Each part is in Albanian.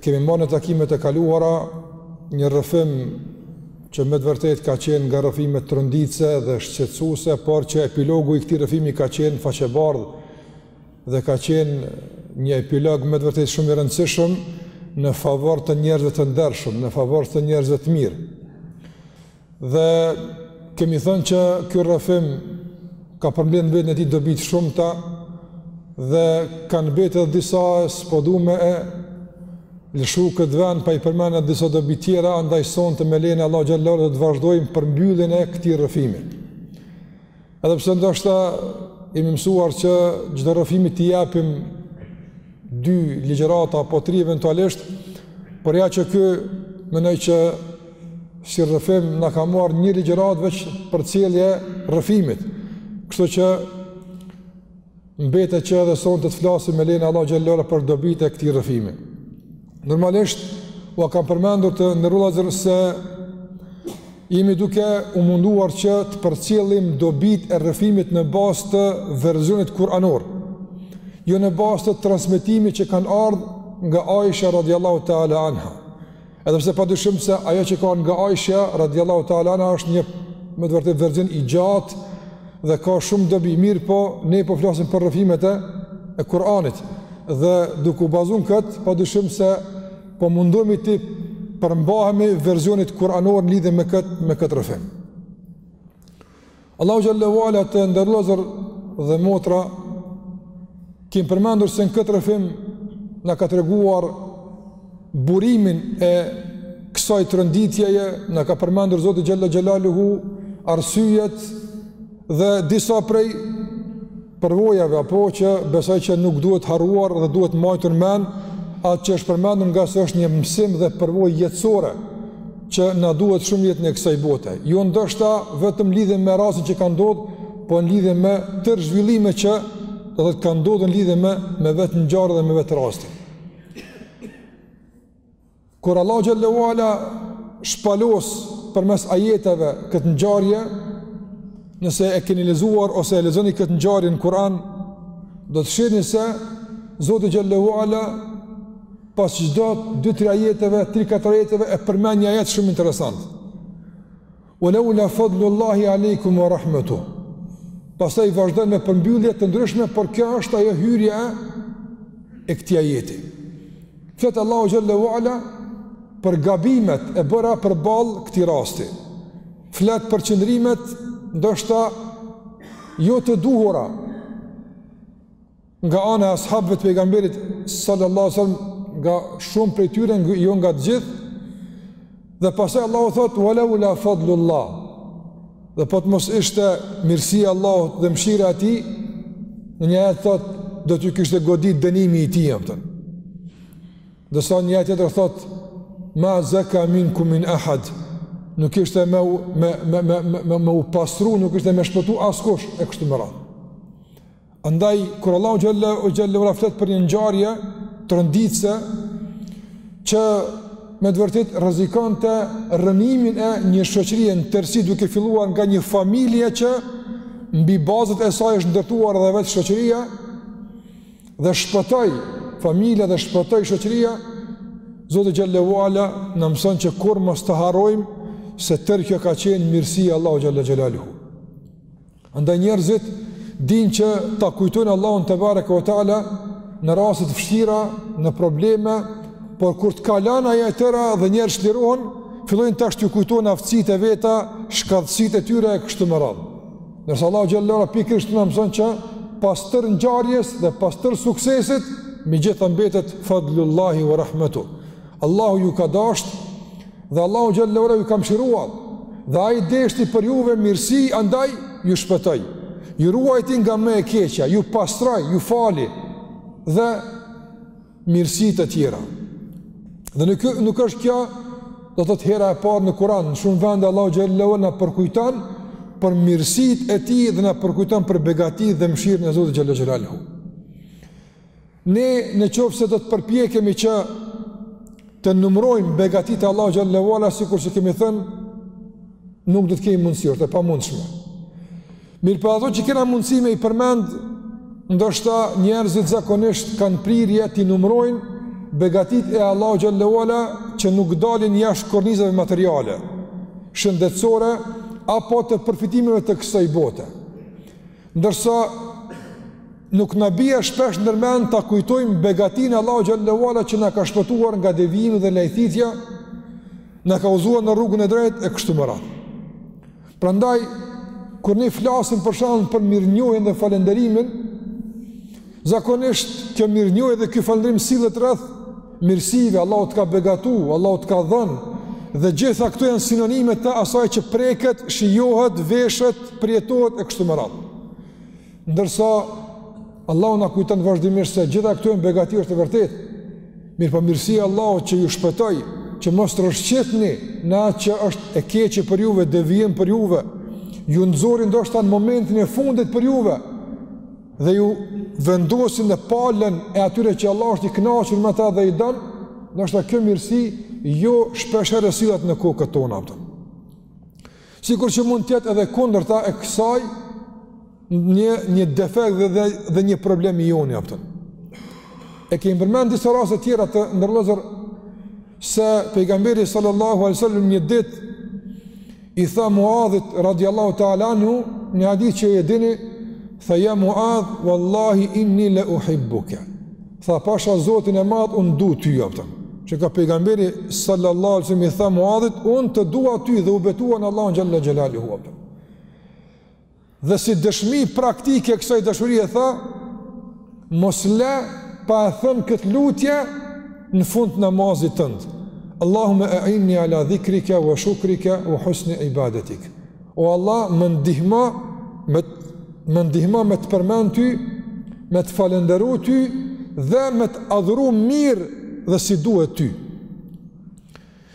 Kemi marrë në takimet e kaluara një rrëfim që me të vërtetë ka qenë nga rrëfimet tronditëse dhe shqetësuese, por që epilogu i këtij rrëfimi ka qenë faqebardh dhe ka qenë një epilog me të vërtetë shumë i rëndësishëm në favor të njerëzve të ndershëm, në favor të njerëzve të mirë. Dhe kemi thënë që ky rrëfim ka përmbledh në veten e tij dobi të shumta dhe kanë mbetë edhe disa s'po dum me e lëshu këtë vend pa i përmend edhe disa dobi tjera andaj sonte me lejen e Allahut xhele do të vazhdojmë përmbylljen e këtij rrëfimi. Edhe pse ndoshta jemi mësuar që çdo rrëfimi t'i japim dy ligjërata apo tri eventualisht, por ja që ky mendoj që si rrëfim na ka marr një ligjëratë veç përcjellje e rrëfimit. Kështu që Mbetet që edhe sonte të flasim me lejen e Allahut xhele ala për dobitë e këtij rrëfimi. Normalisht, ua kam përmendur të nderu vllazër se jemi duke u munduar që të përcjellim dobitë e rrëfimit në bazë të verzionit kur'anor, jo në bazë të transmetimit që kanë ardhë nga Aisha radiallahu ta'ala anha. Edhe pse padyshim se ajo që ka nga Aisha radhiyallahu ta'ala anha është një me të vërtetë version i gjatë dhe ka shumë dobi, mirëpo ne po flasim për rrëfimet e e Kur'anit dhe duke u bazuar kët, padyshim se po mundohemi të përmbahemi versionit kur'anor në lidhje me kët me kët rrëfim. Allahu xhele ue ala të nderu vllazër dhe motra kim përmendur se në këtë rrëfim na ka treguar burimin e kësaj tronditjeje, na ka përmendur Zoti xhele xhelaluhu arsyet dhe disa prej përvojave apo që besoj që nuk duhet harruar dhe duhet mbajtur mend atë që është përmendur ngase është një mësim dhe përvojë jetësore që na duhet shumë n'jetën e kësaj bote. Jo ndoshta vetëm n'lidhje me rastin që ka ndodhur, po në lidhje me tërë zhvillime që edhe kanë ndodhur në lidhje me me vetë ngjarjen dhe me vetë rastin. Kur Allahu xhele ue ala shpalos përmes ajeteve këtë ngjarje, nëse e keni lexuar ose e lexoni këtë ngjarje në Kur'an, do të shihni se Zoti xhele ue ala pas çdo 2-3 ajeteve, 3-4 ajeteve e përmend një ajet shumë interesant. Ue leu la fadlu Allahi alejkum ue rahmetuhu. Pastaj vazhdon me përmbyllje të ndryshme, por kjo është ajo hyrja e këtij ajeti. Flet Allahu xhele ue ala për gabimet e bëra përballë këtij rasti. Flet për qëndrimet ndoshta jo të duhura nga ana e ashabëve të pejgamberit sallallahu alaihi wasallam nga shumë prej tyre nga jo nga të gjithë dhe pastaj Allahu thot wa lawla fadlullah dhe po të mos ishte mirësia e Allahut dhe mëshira e tij në një ajet thot do t'ju kishte godit dënimi i tij ndërsa në një ajet tjetër thot ma zaka minkum min ahad nuk ishte me me me me me, me, me u pastru nuk ishte me shpëtu askush e kështu me radhë Andaj, kur Allahu xhel-le, xhel-le ve ala flet për një ngjarje tronditëse, që me të vërtetë rrezikonte rrënimin e një shoqërie në tërësi duke filluar nga një familje që mbi bazat e saj është ndërtuar dhe vetë shoqëria dhe shpëtoi familja dhe shpëtoi shoqëria, Zoti xhel-le ve ala na mëson që kurrë mos të harrojmë se tërë kjo ka qenë mirësi e Allahut xhel-le xhelaluhu. Andaj njerëzit dinë që ta kujtojnë Allahun tebareke ve teala në raste të vështira, në probleme, por kur të kalon ajo e tëra dhe njerëzit çlirohen, fillojnë tash t'i kujtojnë aftësitë e veta, shkathtësitë e tyre e kështu me radhë. Ndërsa Allahu xhel-le ve ala pikërisht na mëson që pas tërë ngjarjes dhe pas tërë suksesit, megjithatë mbetet fadlullahi wa rahmatu. Allahu ju ka dashtë dhe Allahu xhel-le ve ala ju ka mëshiruar dhe ai deshti për juve mirësi andaj ju shpëtoi ju ruajti nga më e keqja ju pastroi, ju fali dhe mirësi të tjera dhe nuk, nuk është kjo do të thotë hera e parë në Kuran në shumë vende Allahu xhel-le ve ala na përkujton për mirësitë e tij dhe na përkujton për begatitë dhe mëshirën e Zotit xhel-le xhelaluhu Ne në qoftë se do të përpjekemi që t'i numërojmë begatitë e Allahut xhel-le ve ala, sikur që kemi thënë, nuk do të kemi mundësi, është e pamundshme. Mirëpo ato që kena mundësi me i përmend, ndoshta njerëzit zakonisht kanë prirje t'i numërojnë begatitë e Allahut xhel-le ve ala që nuk dalin jashtë kornizave materiale, shëndetësore, apo të përfitimeve të kësaj bote. Ndërsa nuk na bie shpesh ndërmend ta kujtojmë begatinë e Allahut xhel-le ve ala që na ka shpëtuar nga devijimi dhe lajthitja, na ka udhëzuar në rrugën e drejtë e kështu me radhë. Prandaj kur ne flasim për shembull për mirënjohjen dhe falënderimin, Zakonisht kjo mirënjohje dhe ky falënderim sillet rreth mirësive, Allahu të ka begatu, Allahu të ka dhënë, dhe gjitha këto janë sinonime të asaj që preket, shijohet, veshet, përjetohet e kështu me radhë. Ndërsa, Allahu na kujton vazhdimisht se gjitha këto janë begati është e vërtetë, mirëpo mirësia e Allahut që ju shpëtoi, që mos të rëshqitni në atë që është e keqe për juve, devijim për juve, ju nxori ndoshta në momentin e fundit për juve, dhe ju vendosi në palën e atyre që Allah është i kënaqur me ta dhe i don, ndoshta kjo mirësi jo shpesh herë sillet në kokën tonë, a kupton. Sikur që mund të jetë edhe kundërta e kësaj një një defekt dhe dhe, dhe një problem i joni, a kupton. E kemi përmend disa raste të tjera të nderuar vëllezër se pejgamberi sallallahu alaihi wasallam një ditë i tha Muadhit radiallahu ta'ala anhu, një hadith që e dini, tha ja Muadh, vallahi inni le uhibbuke. Tha pasha zotin e madh, unë du ty, a kupton. Që ka pejgamberi sallallahu alaihi wasallam i tha Muadhit, unë të dua ty dhe u betua në Allah xhalla xhelaluhu, a kupton. Dhe si dëshmi praktike kësaj dashurie tha, mos le pa e thënë këtë lutje në fund të namazit tënd. Allahumma a'inni ala dhikrika wa shukrika wa husni ibadatik. O Allah, më ndihmo me më ndihmo me të përmend ty, me të falënderu ty dhe me të adhuru mirë dhe si duhet ty.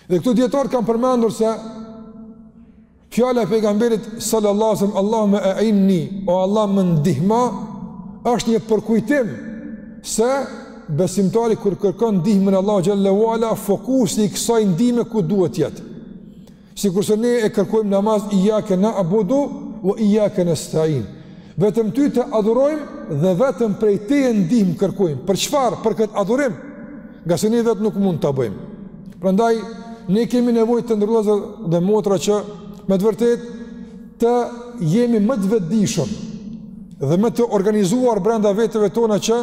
Dhe këtu dijetarët kanë përmendur se Fjala e pejgamberit sallallahu alaihi wasallam Allahumma a'inni o Allah më ndihmo është një përkujtim se besimtari kur kërkon ndihmën e Allahu xhalla wa ala fokusi i kësaj ndihme ku duhet të jetë. Sikurse ne e kërkojmë në namaz ijjake na'budu wa ijjake nasta'in. Vetëm ty të adhurojmë dhe vetëm prej teje ndihmë kërkojmë. Për çfarë? Për këtë adhurim. Ngase ne vetë nuk mund ta bëjmë. Prandaj, ne kemi nevojë të nderuar vëllezër dhe motra që me të vërtetë të jemi më të vetëdijshëm dhe më të organizuar brenda veteve tona që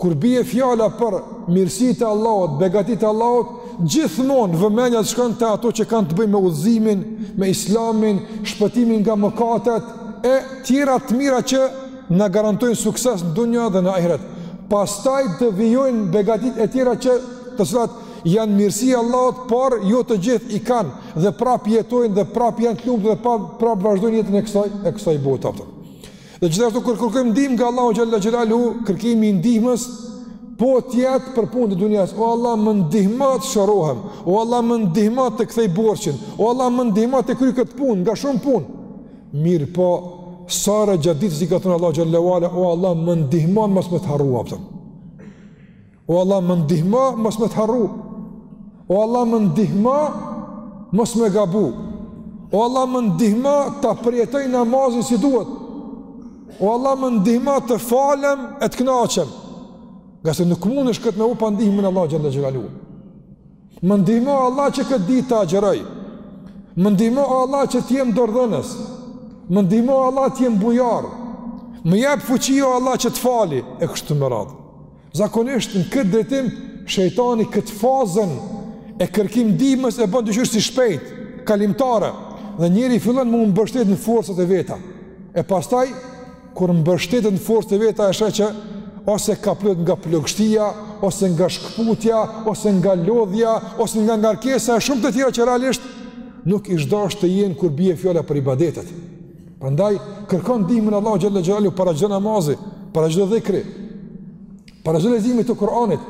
kur bie fjala për mirësitë e Allahut, begatitë e Allahut, gjithmonë vëmendja të shkon te ato që kanë të bëjnë me udhëzimin, me islamin, shpëtimin nga mëkatet e tjera të mira që na garantojnë sukses në dunja dhe në ahiret. Pastaj të vijojnë begatitë e tjera që të cilat janë mirësi e Allahut, por jo të gjithë i kanë dhe prap jetojnë dhe prap janë të lumtur dhe prap prap vazhdojnë jetën e kësaj e kësaj bote, a kupton. Dhe gjithashtu kur kërkojmë ndihmë nga Allahu xhalla xhelaluhu, kërkimi i ndihmës po të jetë për punë të dunjas. O Allah, më ndihmo të shërohem. O Allah, më ndihmo të kthej borxhin. O Allah, më ndihmo të kryj këtë punë, nga shumë punë. Mirëpo sa herë gjatë ditës i ka thënë Allahut xhalla wa ala o Allah më ndihmo mos me të harru, a kupton. O Allah më ndihmo mos me të harru. O Allah më ndihmo mos me gabu. O Allah më ndihmo ta përjetoj namazin si duhet. O Allah më ndihmo të falem e të kënaqem. Ngase nuk mundesh këtë me u pa ndihmën e Allahut xhalla xhelaluhu. Më ndihmo o Allah që këtë ditë ta agjëroj. Më ndihmo o Allah që të jem dorëdhënës. Më ndihmo o Allah të jem bujar. Më jep fuqi o Allah që të fal e kështu me radhë. Zakonisht në këtë drejtim shejtani këtë fazën e kërkim ndihmës e bën dyqysh si shpejt, kalimtare dhe njeriu fillon me u mbështet në forcat e veta. E pastaj kur mbështetet në forcat e veta e sheh që ose ka plot nga plogështia, ose nga shkëputja, ose nga lodhja, ose nga ngarkesa e shumë të tjera që realisht nuk i dëshiron të jenë kur bie fjala për ibadetet. Prandaj, kërko ndihmën e Allahut xhele xhelaluhu para çdo namazi, para çdo dhikri. Para çdo leximi të Kur'anit,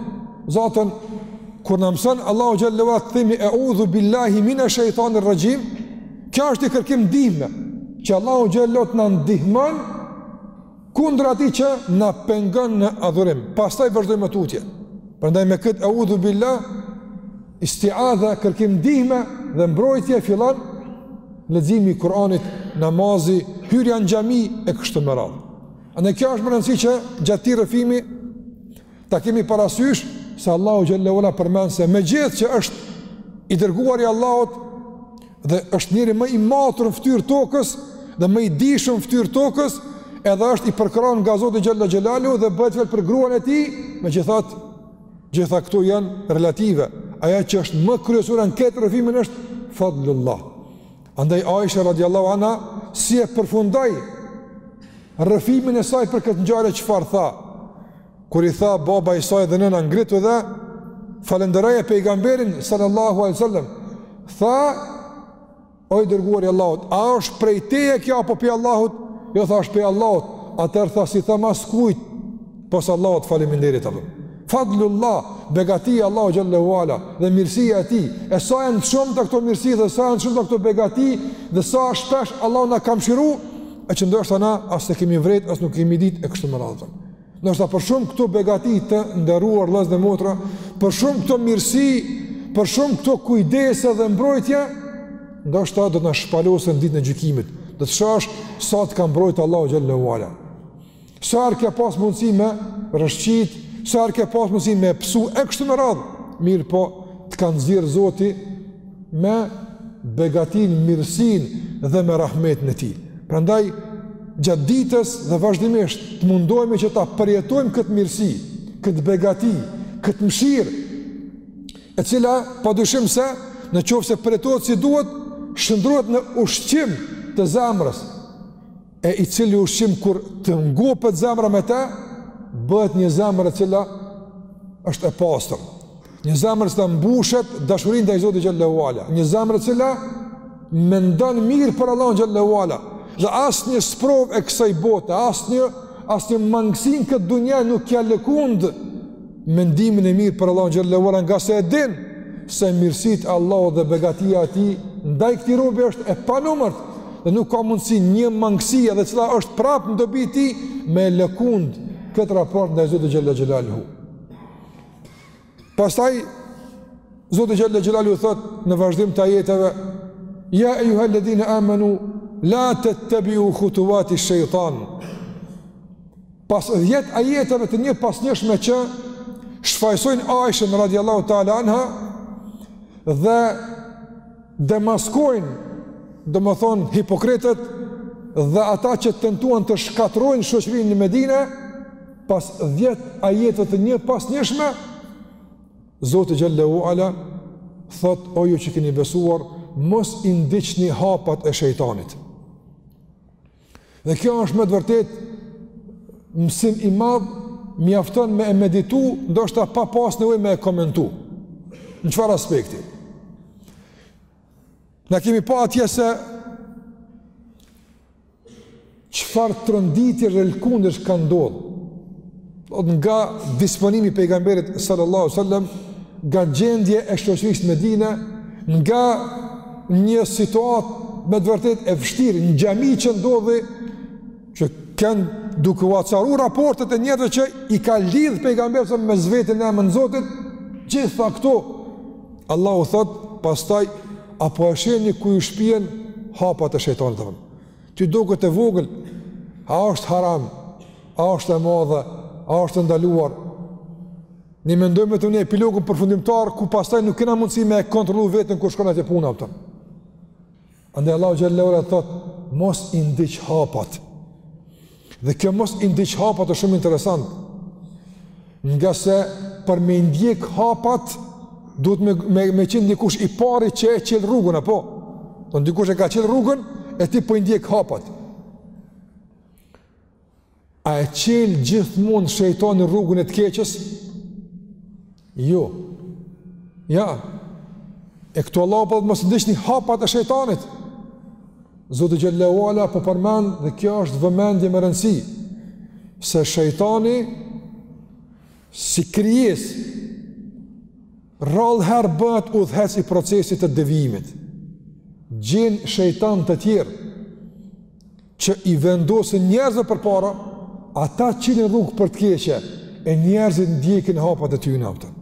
zaten kur na mëson Allahu xhallahu ta themi e'udhu billahi mina shejtanir rajim, kjo është një kërkim ndihme, që Allahu xhallahu të na ndihmon kundër atij që na pengon në adhurim. Pastaj vazhdojmë më tutje. Prandaj me kët e'udhu billah isti'adha kërkim ndihme dhe mbrojtje fillon leximi i Kur'anit, namazi, hyrja në xhami e kështu me radhë. Andaj kjo është me rëndësi që gjatë këtij rrëfimi ta kemi parasysh se Allahu xhele ue ala përmend se megjithëqë është i dërguar i Allahut dhe është njeriu më i matur në ftyrë të tokës dhe më i dijshëm në ftyrë të tokës edhe është i përkrahun nga Zoti xhele xhelaluhu dhe bëhet fjalë për gruan e tij megjithatë gjitha këto janë relative ajo që është më kryesura në këtë rrëfimin është fadlullah Andaj Aisha radiallahu anha si e përfundoi rrëfimin e saj për këtë ngjarje çfarë tha? Kur i tha baba i saj dhe nëna ngritu dhe falënderoje pejgamberin sallallahu alaihi wasallam, tha o i dërguari i Allahut, a është prej teje kjo apo prej Allahut? Jo tha është prej Allahut. Atëherë tha s'i them askujt pos Allahut faleminderit apo. Fadlullah, begatia e Allahu xhalla uala dhe mirësia e tij. E sa janë të shumta këto mirësi dhe sa janë të shumta këto begati dhe sa shpesh Allahu na ka mëshiru, e që ndoshta na as e kemi vrejt, as nuk e kemi ditë e kështu me radhë. Ndoshta për shumë këto begati të nderuar vëllezër dhe motra, për shumë këto mirësi, për shumë këto kujdese dhe mbrojtje, ndoshta do të na shpalosen ditën e gjykimit. Do të shohësh sa të ka mbrojtë Allahu xhalla uala. Sa herë ke pas mundësi me rrëshqit, sa herë ke pas mundësi me pësu, e kështu me radhë, mirëpo të ka nxjerrë Zoti me begatinë, mirësinë dhe me rahmetin e tij. Prandaj, gjatë ditës dhe vazhdimisht të mundohemi që ta përjetojmë këtë mirësi, këtë begati, këtë mëshirë, e cila pa dyshim se në qoftë se përjetohet si duhet, shndërrohet në ushqim të zemrës, e i cili ushqim kur të ngopet zemra me të, bëhet një zemrë e cila është e pastër. Një zemrë cila mbushet dashuri ndaj Zotit xhallahu ala. Një zemrë e cila mendon mirë për Allahun xhallahu ala. Dhe asnjë sprovë e kësaj bote, asnjë, asnjë mangësi në këtë dunja nuk ia lëkund mendimin e mirë për Allahun xhallahu ala ngase e din se mirësitë e Allahut dhe begatia e tij ndaj këtij robi është e panumërt dhe nuk ka mundësi një mangësi edhe cila është prapë në dobi tij me lëkund këtë raport ndaj Zotit xhallahu xhallahu. Pastaj Zoti xhallahu xhallahu thotë në vazhdim të ajeteve ja ejjuha ledhine amenu la tettebiu khutuati shejtan Pas dhjetë ajeteve të njëpasnjëshme që shfajësojnë Aishën radiallahu ta'ala anha dhe demaskojnë domethënë hipokritët dhe ata që tentuan të shkatërrojnë shoqërinë në Medine pas dhjetë ajeteve të njëpasnjëshme Zoti xhallahu ala thotë o ju që keni besuar mos i ndiqni hapat e shejtanit Dhe kjo është me të vërtetë mësim i madh, mjafton me e meditu, ndoshta pa pas nevojë me e komentu. Në çfarë aspekti? Ne kemi pa atje se çfarë tronditjesh dhe lëkundjesh kanë ndodhë Nga disponimi i pejgamberit sallallahu alaihi wasallam, nga gjendja e shoqërisë n'Medine, nga një situatë me të vërtetë e vështirë, nga zhurma që ndodhi, që kanë qenë duke u acaru raportet e njerëzve që i ka lidhë pejgamberi mes veti në emën t'Zotit, gjitha këto, Allahu thotë, pastaj, a po e shihni ku ju shpien hapat e shejtanit të vëmë. Ty duket e vogël, a është haram, a është e madhe, a është e ndaluar? Ne mendojmë vetëm në epilogun përfundimtar ku pastaj nuk kena mundësi me e kontrollu veten kur shkon atje puna aftë. Andaj Allahu xhallahu ta thotë mos i ndiq hapat. Dhe kjo mos i ndiq hapat është shumë interesant, ngase për me i ndjek hapat, duhet me, me, me qenë dikush i pari që e çel rrugën, apo? Në po dikush e ka çelë rrugën, e ti po i ndjek hapat. A e çel gjithmonë shejtani rrugën e të keqes? Jo. Ja. E këtu Allahu po thotë mos ndiqni hapat e shejtanit. Zoti xhallahu ala po përmend dhe kjo është vëmendje me rëndësi se shejtani si krijesë rrallë herë bëhet udhëheqës i procesit të devijimit gjen shejtanë të tjerë që i vendosin njerëzve përpara, ata çilin rrugë për të keqe, e njerëzit ndjekin hapat e tyne, a kupton.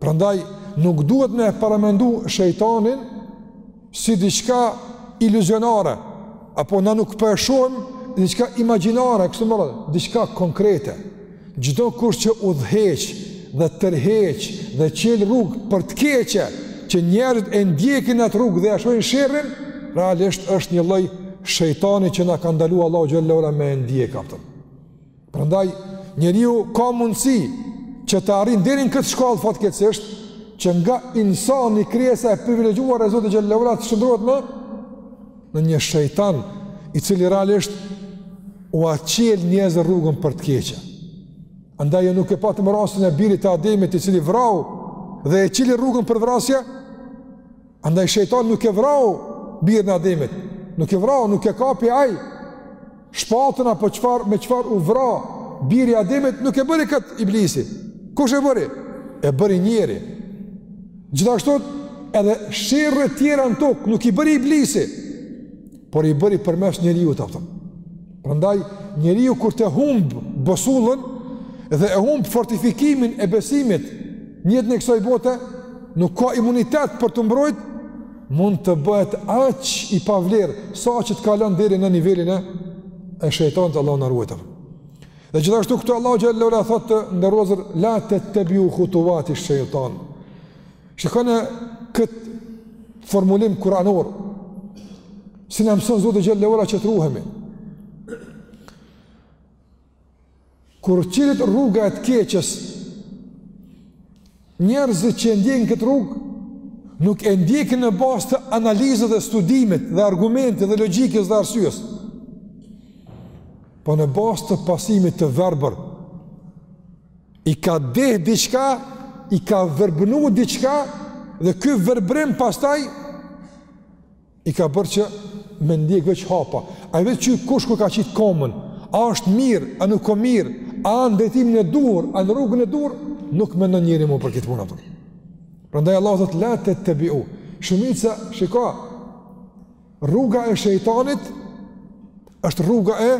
Prandaj, nuk duhet me e paramendu shejtanin si diçka iluzionare, apo na nuk po e shohim, diçka imagjinare, kështu me radhë, diçka konkrete. Çdo kush që udhëheq dhe tërheq dhe çel rrugë për të keqe, që njerëzit e ndjekin atë rrugë dhe ia shohin sherrin, realisht është një lloj shejtani që na ka ndalu Allahu xhel-le ue ala me ndjek atë. Prandaj njeriu ka mundësi që të arrijë deri në këtë shkallë fatkeqësisht që nga insani krijesa e privilegjuar e Zotit xhel-le ue ala të shndërrohet në në një shejtan i cili realisht ua çel njerëzve rrugën për të keqe. Andaj a nuk e patëm rastin e birit të Ademit i cili vrau dhe e çili rrugën për vrasje, andaj shejtani nuk e vrau birin e Ademit, nuk e vrau, nuk e kapi ai, Shpatën apo çfarë me çfarë u vra biri i Ademit nuk e bëri këtë iblisi. Kush e bëri? E bëri njeriu. Gjithashtu edhe sherret tjera në tokë nuk i bëri iblisi, por i bëri përmes njeriut, a kupton. Prandaj, njeriu kur ta humb busullën dhe e humb fortifikimin e besimit në jetën e kësaj bote, nuk ka imunitet për t'u mbrojt, mund të bëhet aq i pavlerë sa që të kalon deri në nivelin e e shejtanit Allahu na ruajt. Dhe gjithashtu këtu Allahu xhel-le ue ala thotë ndërrozur la tettebiu hutuvati shejtan. Shikoni këtë formulim kuranor. Si na mëson Zoti xhel-le ue ala që të ruhemi. Kur çilet rruga e të keqes, njerëzit që e ndjekin këtë rrugë, nuk e ndjekin në bazë të analizës dhe studimit dhe argumentit dhe logjikës dhe arsyes, po në bazë të pasimit të verbër, i ka deh diçka, i ka verbënu diçka, dhe ky verbërim pastaj, I ka bërë që me ndjek veç hapa. Ai veç kqyr kush ku ka qitë komën, a është mirë, a nuk o mirë, a në drejtimin e duhur, a në rrugën e duhur, nuk mendon njeriu mo për këtë punë, a kupton. Prandaj Allahu tha, la tettebiu. Shumica, shiko, rruga e shejtanit është rruga e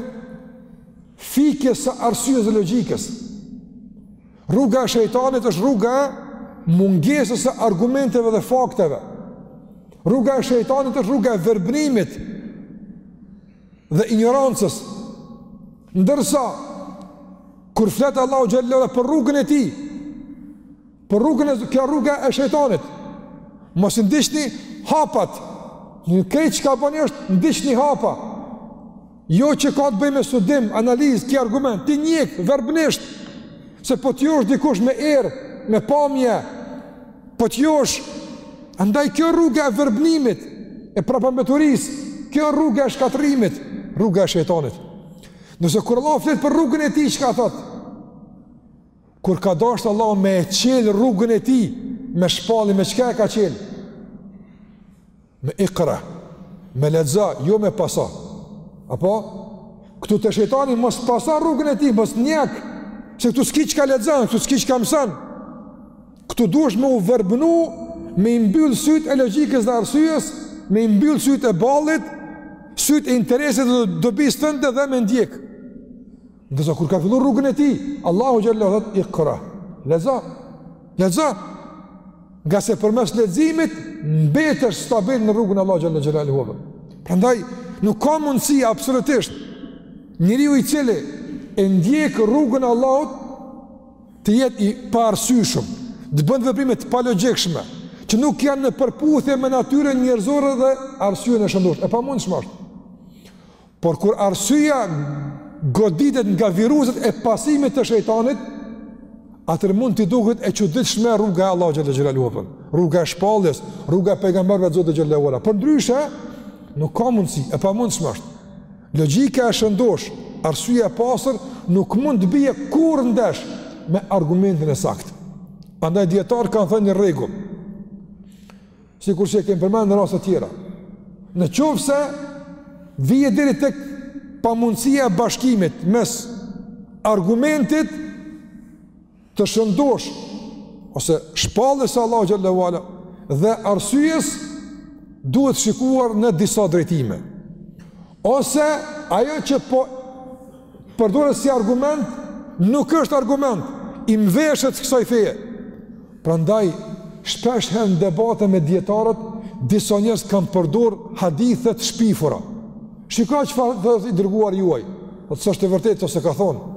fikjes së arsyes dhe logjikës. Rruga e shejtanit është rruga e mungesës së argumenteve dhe fakteve. Rruga e shejtanit është rruga e verbrimit dhe injorancës. Ndërsa, kur flet Allahu xhelle për rrugën e tij, për rrugën e kjo rruga e shejtanit, mos i ndiqni hapat, krejt çka bëni është ndiqni hapa. Jo që ka të bëjë me studim, analizë, ki argument, ti ndjek, verbnisht, se po t'josh dikush me erë, me pamje, po t'josh, andaj kjo rruga e verbnimit, e prapambeturisë, kjo rruga e shkatërrimit, rruga e shejtanit. Nëse kur Allah flet për rrugën e tij, çka thotë? Kur ka dashtë Allah me e çel rrugën e tij, me shpalli, me çka e ka çel? Me ikra, me lexo, jo me paso. Apo këtu te shejtani mos paso rrugën e tij, mos ndjek. Se këtu s'ki çka lexon, këtu s'ki çka mëson. Këtu duhesh me u verbnu, me i mbyll sytë e logjikës dhe arsyes, me i mbyll sytë e ballit, sytë e interesit dhe dobisë tënde dhe me ndjek. Ndërsa kur ka fillu rrugën e tij, Allahu xhallahu thotë ikra. Lexo. Lexo. Ngase përmes leximit mbetesh stabil në rrugën e Allahu xhallahu xhallahu. Prandaj nuk ka mundësi absolutisht njeriu i cili e ndjek rrugën e Allahut të jetë i paarsyeshëm, të bën veprime të palogjikshme, që nuk janë në përputhje me natyrën njerëzore dhe arsyen e shëndoshë. E pamundshme është. Por kur arsyeja goditet nga viruset e pasimit të shejtanit, atëherë mund t'i duket e çuditshme rruga e Allahu xhelle xhelaluhu apo rruga e shpalljes, rruga e pejgamberve të Zotit xhelle ue ala. Përndryshe nuk ka mundësi, e pamundshme është. Logjika e shëndoshë, arsyeja e pastër nuk mund të bie kurrë ndesh me argumentin e saktë. Andaj dijetarët kanë thënë një rregull. Sikurse e kemi përmend në raste të tjera. Në qoftë se vjen deri te pamundësia e bashkimit mes argumentit të shëndoshë ose shpalljes së Allahut xhelle ue ala dhe arsyes duhet shikuar në disa drejtime. Ose ajo që po përdoret si argument, nuk është argument, i mveshet kësaj feje. Prandaj, shpesh herë në debate me dijetarët, disa njerëz kanë përdor hadithe të shpifura. Shiko çka tha i dërguari juaj, po s'është e vërtetë se ka thonë.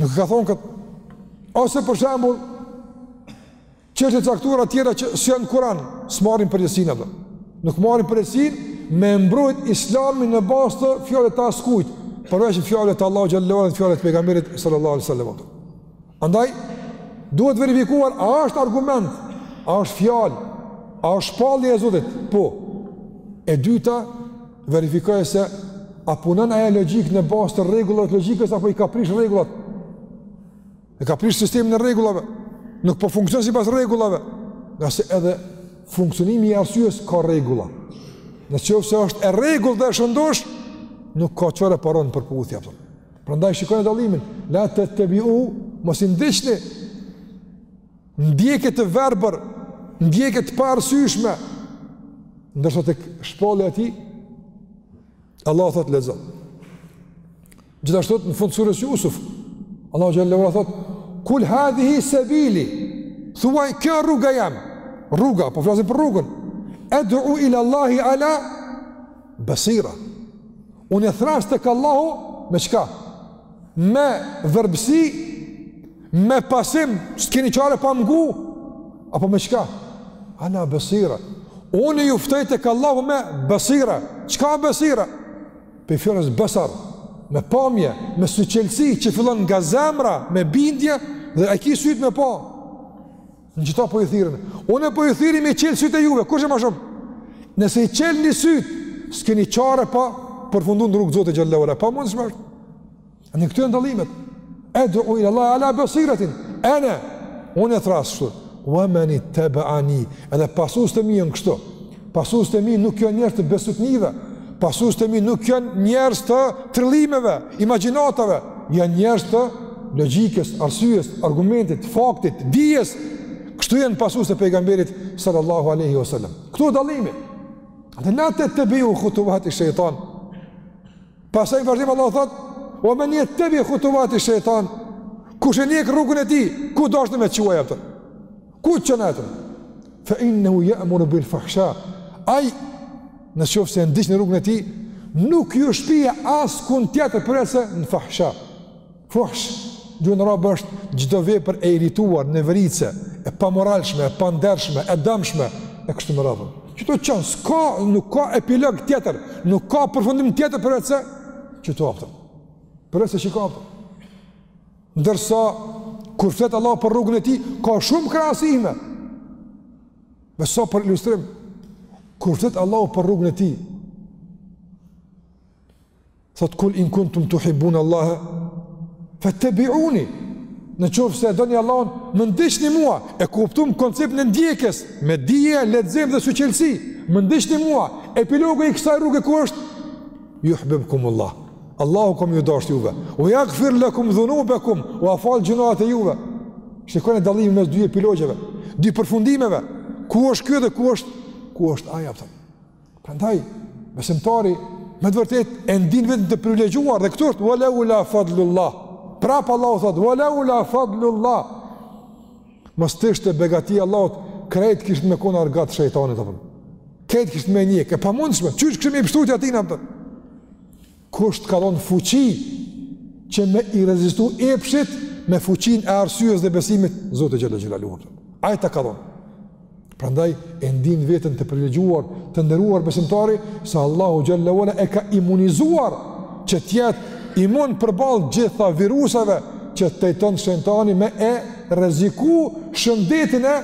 Nuk e ka thonë këtë. Ose për shembull, Çështje të caktuara tjera që s'janë Kur'an, s'marrim përgjegjësinë ato. Nuk marrim përgjegjësinë me mbrojt Islamin në bazë të fjalëve të askujt, përveç fjalëve të Allahut xhelle ve ala e fjalëve të pejgamberit sallallahu alaihi wasallam. Andaj duhet verifikuar a është argument, a është fjalë, a është shpallje e Zotit. Po. E dyta, verifikoj se a punon ajo logjikë në bazë të rregullave të logjikës apo i ka prish rregullat. E ka prish sistemin e rregullave. Nuk po funksionon sipas rregullave. Ngase edhe funksionimi i arsyes ka rregulla. Në qoftë se është e rregullt dhe e shëndoshë, nuk ka çare pa ra në përputhje apo. Prandaj shikoni dallimin, la tettebiu, mos i ndiqni. Ndjekje të verbër, ndjekje të paarsyeshme. Ndërsa tek shpallja e tij Allahu thotë lexo. Gjithashtu në fund të sures Yusuf, Allahu xhelle ve ala thotë: "Kul hadhihi sabili" Thuaj kjo rruga jem. Rruga, po flasim për rrugën. Ed'u ila Allahi ala basira. Unë thrras tek Allahu me çka? Me verbësi, me pasim, s'keni çare pa m'ngu apo me çka? Ala basira. Unë ju ftoj tek Allahu me basira. Çka basira? Pej fjalës basar, me pamje, me syçelësi që fillon nga zemra, me bindje dhe i ki sytë me pa. Në qëta po i thirrën. Unë po ju thirri me i çel sytë e juve, kurgjë ma shumë? Nëse i çelni sytë, s'keni çare pa përfundu në rrugë të Zotit xhelle ve ala. Pamundshme. E këtu janë dallimet ed'u ila Allah ala basiratin. Ana unë thrras kështu. Wa man ittaba'ani. Edhe pasuesit e mi janë kështu. Pasuesit e mi nuk janë njerëz të bestytnive. Pasuesit e mi nuk janë njerëz të trillimeve, imagjinatave. Janë njerëz të logjikës, arsyes, argumentit, faktit, dijes. Kështu janë pasuesit e pejgamberit sallallahu alaihi wasallam. Këtu dallimi. Dhe la tettebiu khutuvati shejtan. Pastaj në vazhdim Allahu thotë, ve men jettebi khutuvati shejtan, kush e ndjek rrugën e tij, ku doni me çu ai tjetër? Ku të çon tjetër? Fe innehu je'muru bil fahsha, ai, në qoftë se ndiqni rrugën e tij, nuk ju shpie askund tjetër përveç se në fahsha. Fuhsh, gjuhën arabe është çdo vepër e irrituar, neveritëse, e pamoralshme, e pandershme, e dëmshme e kështu me radhë. Qëtu të çon, s'ka, nuk ka epilog tjetër, nuk ka përfundim tjetër përveç se qëtu aftër. Përveç se çka aftër. Ndërsa, kur flet Allahu për rrugën e tij, ka shumë krahasime. Me sa për ilustrim, kur flet Allahu për rrugën e tij, Thot kul in kuntum tuhibbun Allah fattabi'uni. Në qoftë se doni Allahun, më ndiqni mua. E kuptuam konceptin e ndjekjes me dije, lexim dhe syçelësi. Më ndiqni mua. Epilogu i kësaj rruge ku është? Yuhibbukum Allah. Allahu ka me ju dasht juve. Wa yaghfir lakum dhunubakum, ua fal gjynahet e juve. Shikoni dallimin mes dy epilogjeve, dy përfundimeve. Ku është ky dhe ku është ku është ai aftë? Prandaj besimtari me të vërtetë e ndin veten të privilegjuar dhe këtu është wa laula fadlullah. Prap Allahu thot wa laula fadlullah. Mos të ishte begatia e Allahut, krejt kishin me konë argat shejtanit, apëm. krejt kishin me e ndjek, e pamundshme, qysh kishim me i pshtu atij në apëtër. Kush të ka dhënë fuqi që me i rezistu epshit me fuqinë e arsyes dhe besimit, Zoti Xhele Xhelaluhu. Ai ta ka dhënë. Prandaj, e ndin veten të privilegjuar, të nderuar besimtari, se Allahu Xhelaluhu e ka imunizuar që të jetë imun përballë gjitha viruseve që tenton shejtani me e rreziku shëndetin e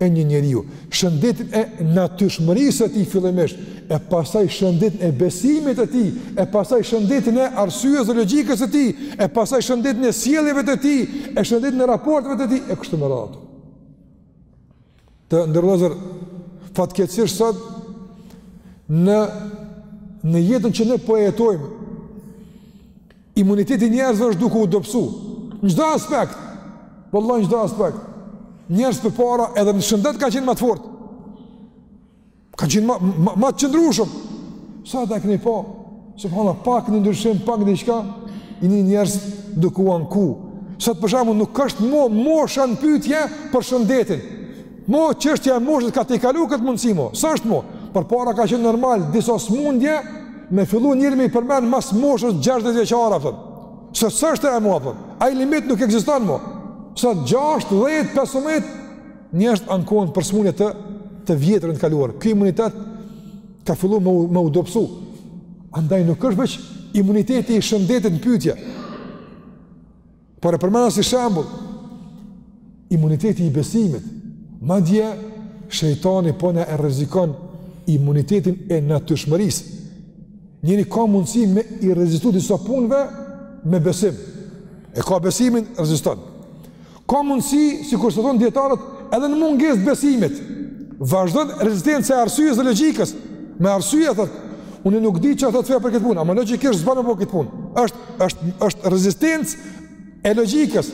e një njeriu, shëndetin e natyrshmërisë së tij fillimisht, e pastaj shëndetin e besimit të tij, e pastaj shëndetin e arsyes dhe logjikës së tij, e pastaj shëndetin e sjelljeve të tij, e shëndetin e raporteve të tij e kështu me radhë. Të nderuar vëllezër fatkeqësisht sot në në jetën që ne po e jetojmë Imuniteti i njerëzve është duke u dobësu. Në çdo aspekt. Vallahi në çdo aspekt. Njerëzit përpara edhe në shëndet kanë qenë më të fortë. Kanë qenë më më, më të qëndrueshëm. Sot e keni pa, subhanallahu pak një ndryshim, pak diçka, i nin njerëz duke u anku. Sot për shembull nuk është më mosha në pyetje për shëndetin. Mo, çështja e moshës ka tejkalu këtë mundësi, mo, s'është mo, përpara ka qenë normal, disa smundje me fillu njeri me i përmen mas moshës 60 vjeçare, pëtën, s'është mo, pëtën, ai limit nuk ekziston mo, sot 6, 10, 15, njerëzt ankohen për smundje të, të vjetrën të kaluar, ky imunitet ka fillu me, me u dobësu, andaj nuk është veç imuniteti i shëndetit në pytje, Por e përmenda si shembull, imuniteti i besimit, madje, shejtani po na e rrezikon imunitetin e natyrshmërisë. Njeri ka mundësi me i rezistu disa punëve me besim. E ka besimin, reziston. Ka mundësi, sikurse thonë dijetarët, edhe në mungesë të besimit, vazhdon rezistenca e arsyes dhe logjikës, me arsye e thotë, unë nuk di çka thotë feja për këtë punë, ama logjikisht s'ban me bo këtë punë, është është rezistencë e logjikës.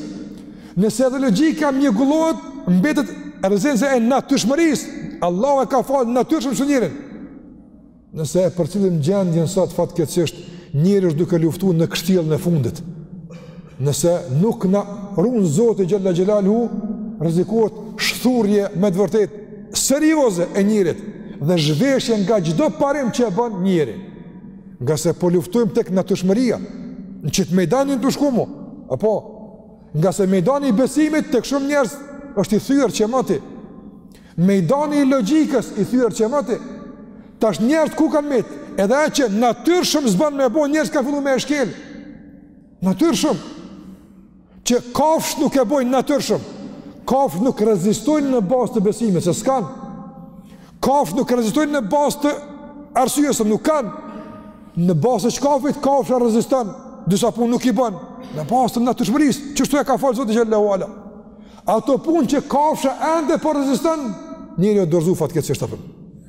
Nëse edhe logjika mjegullohet, mbetet rezistenca e natyrshmërisë. Allahu e ka fal natyrshëm njerin. Nëse e përcillim gjendjen sot fatkeqësisht njeriu është duke luftuar në kështjellën e fundit. Nëse nuk na run Zoti xhelle xhelaluhu, rrezikohet shthurje me të vërtetë serioze e njerit dhe zhveshje nga çdo parim që e bën njeri. Ngase po luftojmë tek natyrshmëria, në qit mejdan jem tu shku, mo, apo, ngase mejdani i besimit tek shumë njerëz është i thyer qëmoti, mejdani i logjikës i thyer qëmoti, tash njerëzit ku kanë mbet, edhe ajo që natyrshëm s'ban me bo njerëzit ka fillu me e shkel, natyrshëm, që kafshët nuk e bojnë natyrshëm, kafshët nuk rezistojnë në bazë të besimit, se s'kanë, kafshët nuk rezistojnë në bazë të arsyes, se nuk kanë, në bazë të çkafit kafsha reziston, disa punë nuk i bon, në bazë të natyrshmërisë, qeshtu e ka falë Zoti xhelle ue ala. Ato punë që kafsha ende po reziston, njeri u dorëzu fatkeqësisht, apo.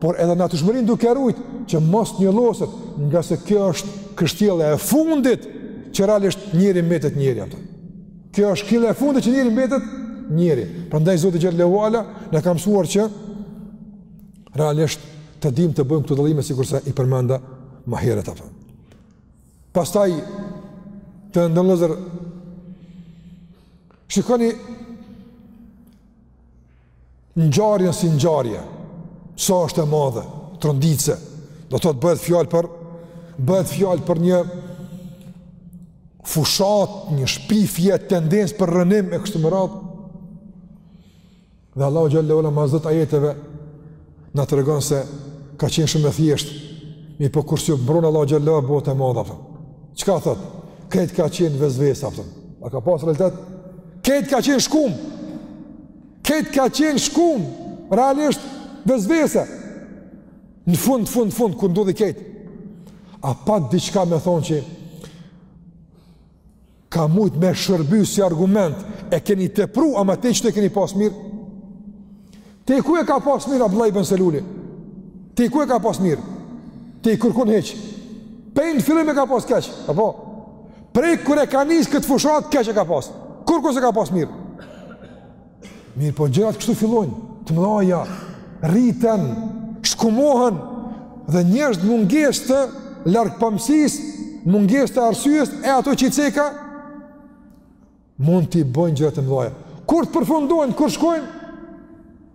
por edhe natyrshmërinë duke e ruajt që mos të njolloset, ngase kjo është kështjella e fundit që realisht njeri mbetet njeri, apo. Kjo është kështjella e fundit që njeri mbetet njeri. Prandaj Zoti xhelle ue ala na ka mësuar që realisht të dimë të bëjmë këto dallime sikurse i përmenda më herët, apo. Pastaj të nderuar vëllezër shikoni ngjarjen si ngjarje, sa është e madhe, tronditëse, do të thotë bëhet fjalë për, bëhet fjalë për një fushatë, një shpifje, tendencë për rrënim e kështu me radhë, dhe Allahu xhelle ue ala mas do ajeteve, Na tregon se ka qenë shumë e thjeshtë, mirëpo kur s'ju mbron Allahu xhelle, bohet e madhe, apo. Çka thotë? Krejt ka qenë vesvese, apo. A ka pasë realitet? Krejt ka qenë shkumë. Krejt ka qenë shkumë. Realisht, vesvese. Në fund, në fund, në fund, kur ndodhi krejt. A pat diçka me thonë që ka mujt me shërby si argument, e keni tepru, ama te qitu e keni pas mirë? Te ku e ka pas mirë, Abdullah ibn Seluli? Te ku e ka pas mirë? Te kurkun hiç. Pej në fillim e ka pas keq, apo? Prej kur e ka nis këtë fushatë, keq e ka pas. Kurrku s'e ka pas mirë? Mirë po gjërat kështu fillojnë, të mëdhaja, rriten, shkumohen, dhe një është mungesë të largpamësisë, mungesë të arsyes, e ato që i ceka, mund t'i bëjnë gjërat të mëdhaja. Kur të përfundojnë, kur shkojnë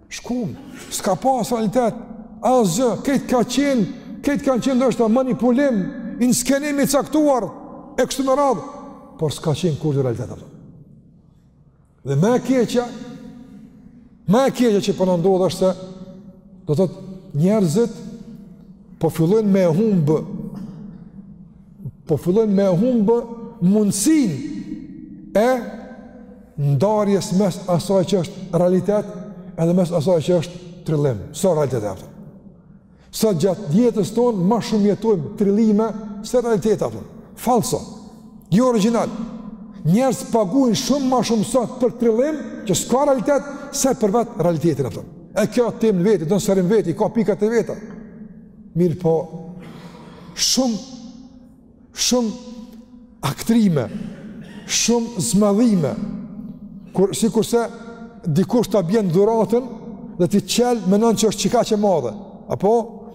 shkumë, s'ka pas realitet, asgjë, krejt ka qenë, krejt ka qenë ndoshta manipulim, inskenim i caktuar, e kështu me radhë, por s'ka qenë kurrë realitet. Dhe më e keqja, më e keqja që po na ndodh është se do të thotë njerëzit po fillojnë me humb po fillojnë me humb mundësinë e ndarjes mes asaj që është realitet edhe mes asaj që është trillim. S'o realitet apo. Sa gjatë jetës tonë ma shumë jetojmë trillime se realitete apo, falso, jo origjinal. Njerëz paguajnë shumë ma shumë sot për trillim që s'ka realitet se për vetë realitetin apo. E kjo temë në veti, don sërim veti, ka pikat e veta. Mirëpo, shumë shumë aktrime, shumë zmadhime, kur, sikurse dikush ta blen dhuratën dhe ti e çel, menon që është qekaq e madhe. Apo,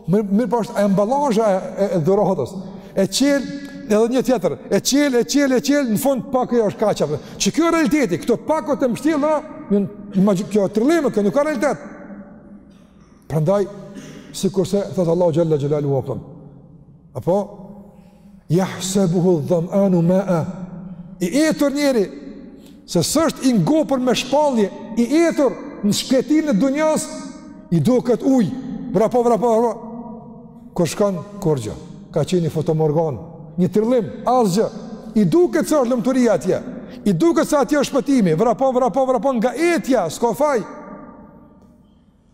mirë mir, mirëpo është ambalazha e, e, e dhuratës. E çel, edhe një tjetër, e çel, e çel, e çel, në fund pakoja është kaq. Qe kjo realiteti, këto pako të mshtilla, një, një, kjo trillime, kjo nuk ka realitet. Prandaj, sikurse, thotë Allahu xhel-le xhelaluhu, apo, jahsebuhu dhamanu mea, i etur njeri, se se s'është i ngopur me shpalje, i etur në shkretinë e dunjas, i duket ujë, vrapo, vrapo, vrapo, kur shkon, kurgjë, ka qenë një fatamorganë, një trillim, asgjë, i duket se është lumturia atje, i duket se atje është shpëtimi, vrapo, vrapo, vrapo, nga etja, s'ka faj,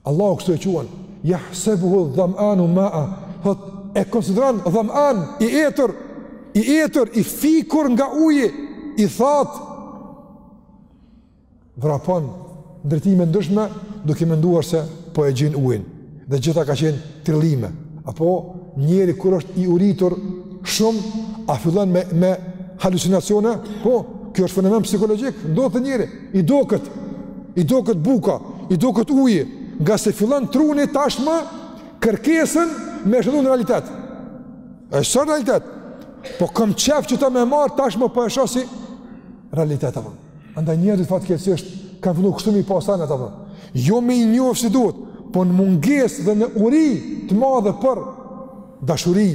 Allahu kështu e quan, jahsebuhu dhamanu ma'a, thotë, e konsideran dhaman, i etur, i etur, i fikur nga uji, i thatë, vrapon, në drejtime të ndryshme, duke menduar se po e gjen ujin, dhe gjitha ka qenë trillime, apo njeri kur është i uritur shumë, a fillon me, me halucinacione, po, kjo është fenomen psikologjik, ndodh te njeri, I duket, i duket buka, i duket uji, ngase fillon truni tashmë kërkesën me e shndërru në realitet. A s'është realitet, po kam qejf që ta me marrë tashmë po e shoh si realitet. Apo. Andaj njerëzit fatkeqësisht, kanë fillu kështu me i pa sanet. Apo. Jo me i njoftë si duhet, po në mungesë dhe në uri të madhe për dashuri,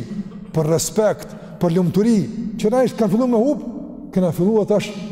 për respekt, për lumturi, që na është, kanë fillu me hupë, kena fillu e tashë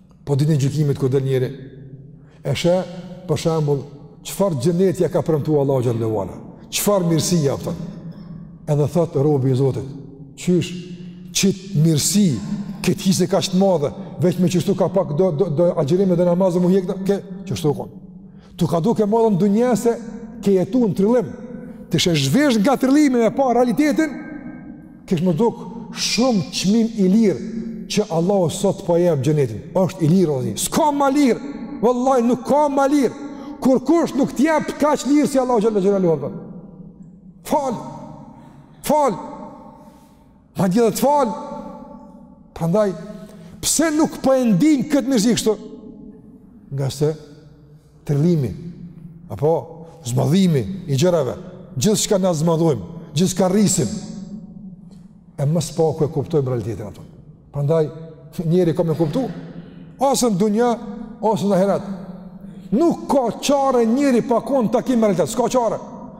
Po ditën e gjykimit kur del njëri e sheh për shembull çfarë xheneti ka premtu Allahu xhallahu ala. Çfarë mirësi ja jep. Edhe thotë robi i Zotit, qysh qit mirësi këtë hise kaq të madhe, veç me qështu ka pak do do, do agjërime edhe namaze m'u hjek ke qështu kon. T'u ka dukë e madhe n'dunja se ke jetu në trillim. T'ishe zhvesh nga trillimi me pa realitetin, Kish me t'u duk shumë çmim i lirë që Allahu sot po jep xhenetin. Është i lirë o zi. S'ka ma lirë. Vallahi nuk ka ma lirë. Kurkush nuk të jep kaq lirë si Allahu xhelle xhelaluhu. Fal. Fal. Madje të fal. Prandaj pse nuk po e ndin kët mirësi kështu? Ngase Trillimi, apo zmadhimi i gjërave, gjithçka na zmadhojmë, gjithçka rrisim, e më së paku e kuptojmë realitetin ato. Prandaj, njeri ka me kuptu, ose në dunja, ose në ahiret. Nuk ka çare njeri pa kon takim me realitet, s'ka çare.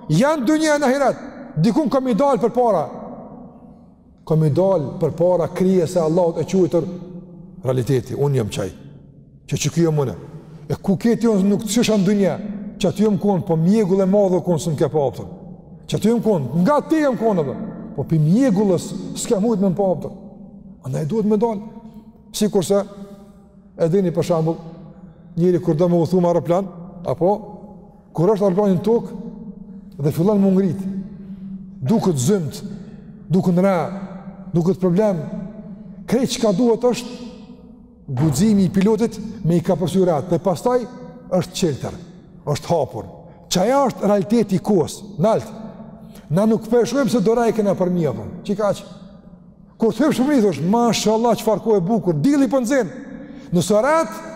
Ja në dunja ja në ahiret, dikun ka me i dalë përpara. Ka me i dal përpara krijesa e Allahut e quajtur realiteti, unë jam qaj. Qe qiky jom une. E ku ke ti unë nuk t'shihsha n'dunja. Qaty jam kon, po mjegull e madhe u kon s'm ke pa aty. Qaty jam kon, ngat teje jam kon atë. Po prej mjegullës s'ke mujt me m'pa atë. Andaj duhet me dal. Sikurse e dini për shembull, njeri kur do me udhëtu me aeroplan, apo Kur është aeroplani në tokë dhe fillon m'u ngrit, duket zymt, duken re, duket problem. Krejt çka duhet është guximi i pilotit me i kapërcyer atë. Dhe pastaj është qeltër, është hapur. Qaja është realiteti i kohës, nalt. Na nuk po e shohim se dorën e kena përmi a po. Qikaq? Kur të hipsh nalt thush, mashallah çfarë kohë e bukur, dilli po nxen. nën o retë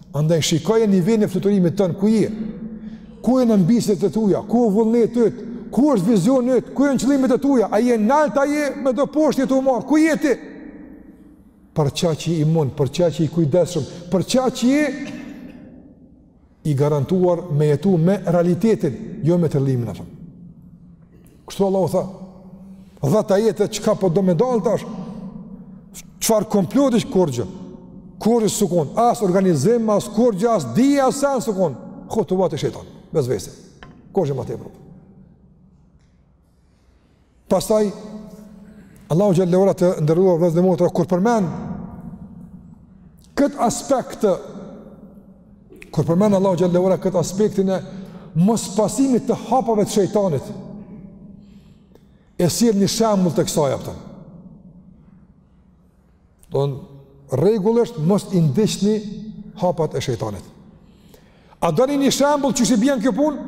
Andaj shikoje nivelin e fluturimit tonë, ku je, ku janë ambiciet e tuja, ku o vullneti yt, ku është vizioni yt, ku janë qëllimet e tuja, a je nalt, a je me do poshtë je tu u marrë, ku je ti? Për qaq je i mund, për qaq je i kujdesshëm, për qaq je i garantuar me jetu me realitetin, jo me trillimin, a thom. Kështu Allahu tha, dha ajete çka po do me dalë tash, çfar komploti ish kurgjë, kurgjë s'u konë, as organizim, as kurgjë, as dije, as sen s'u konë, hutuvati shejtan, vesvese, kurgjë ma tepër. Pastaj, Allahu xhelle ue ala të nderuar vëllezër e motra, kur përmend këtë aspekt të Kur përmend Allahu xhelle ue ala këtë aspektin e mos pasimit të hapave të shejtanit, e sjell një shembull të kësaj, apo? Thotë rregulli është mos i ndiqni hapat e shejtanit. A doni një shembull qysh bahet kjo punë?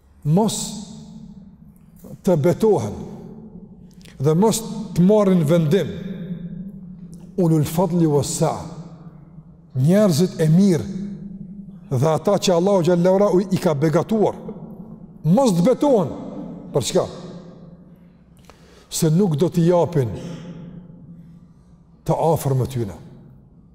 mos të betohen dhe mos të marrin vendim ulul fadli ues-sea njerëzit e mirë dhe ata që Allahu xhelle ue ala i ka begatuar mos të betohen për çka se nuk do t'i japin të afërmve tyne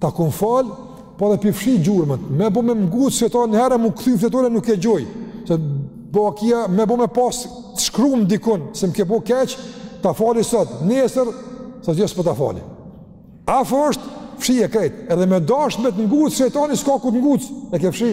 Ta kom fal, po edhe p'i fshi gjurmët, me bo me nguc shejtani njëherë m'u kthy fletore nuk e gjoj, se bo vaki me bo me pas të shkrum dikun, se më ke bo keq, ta fali sot, nesër, s'di ça s'po ta fali. Afu është, fshije krejt, edhe me dash me të nguc shejtani s'ka ku të nguc, e ke fshi.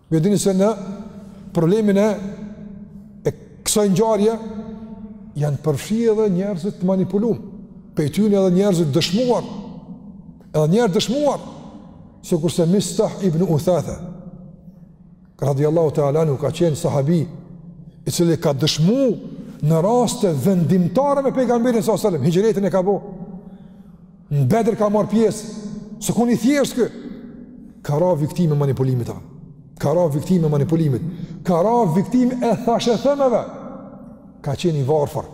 Ju dini se në problemin e e kësaj ngjarje janë përfshirë edhe njerëz të manipulum. Pej tyne edhe njerëz të dëshmuar. Edhe njerëz të dëshmuar. Sikurse Mistah ibn Uthatha radiallahu ta'ala anhu, ka qenë sahabi i cili ka dëshmu në raste vendimtare me pejgamberin sallallahu alajhi wasallam, hixhretin e ka bo. Në Bedër ka marrë pjesë, s'u kon i thjeshtë ky, ka ra viktimë e manipulimit. Ka ra viktimë e manipulimit. Ka ra viktimë e thashethemeve. Ka qenë i varfër.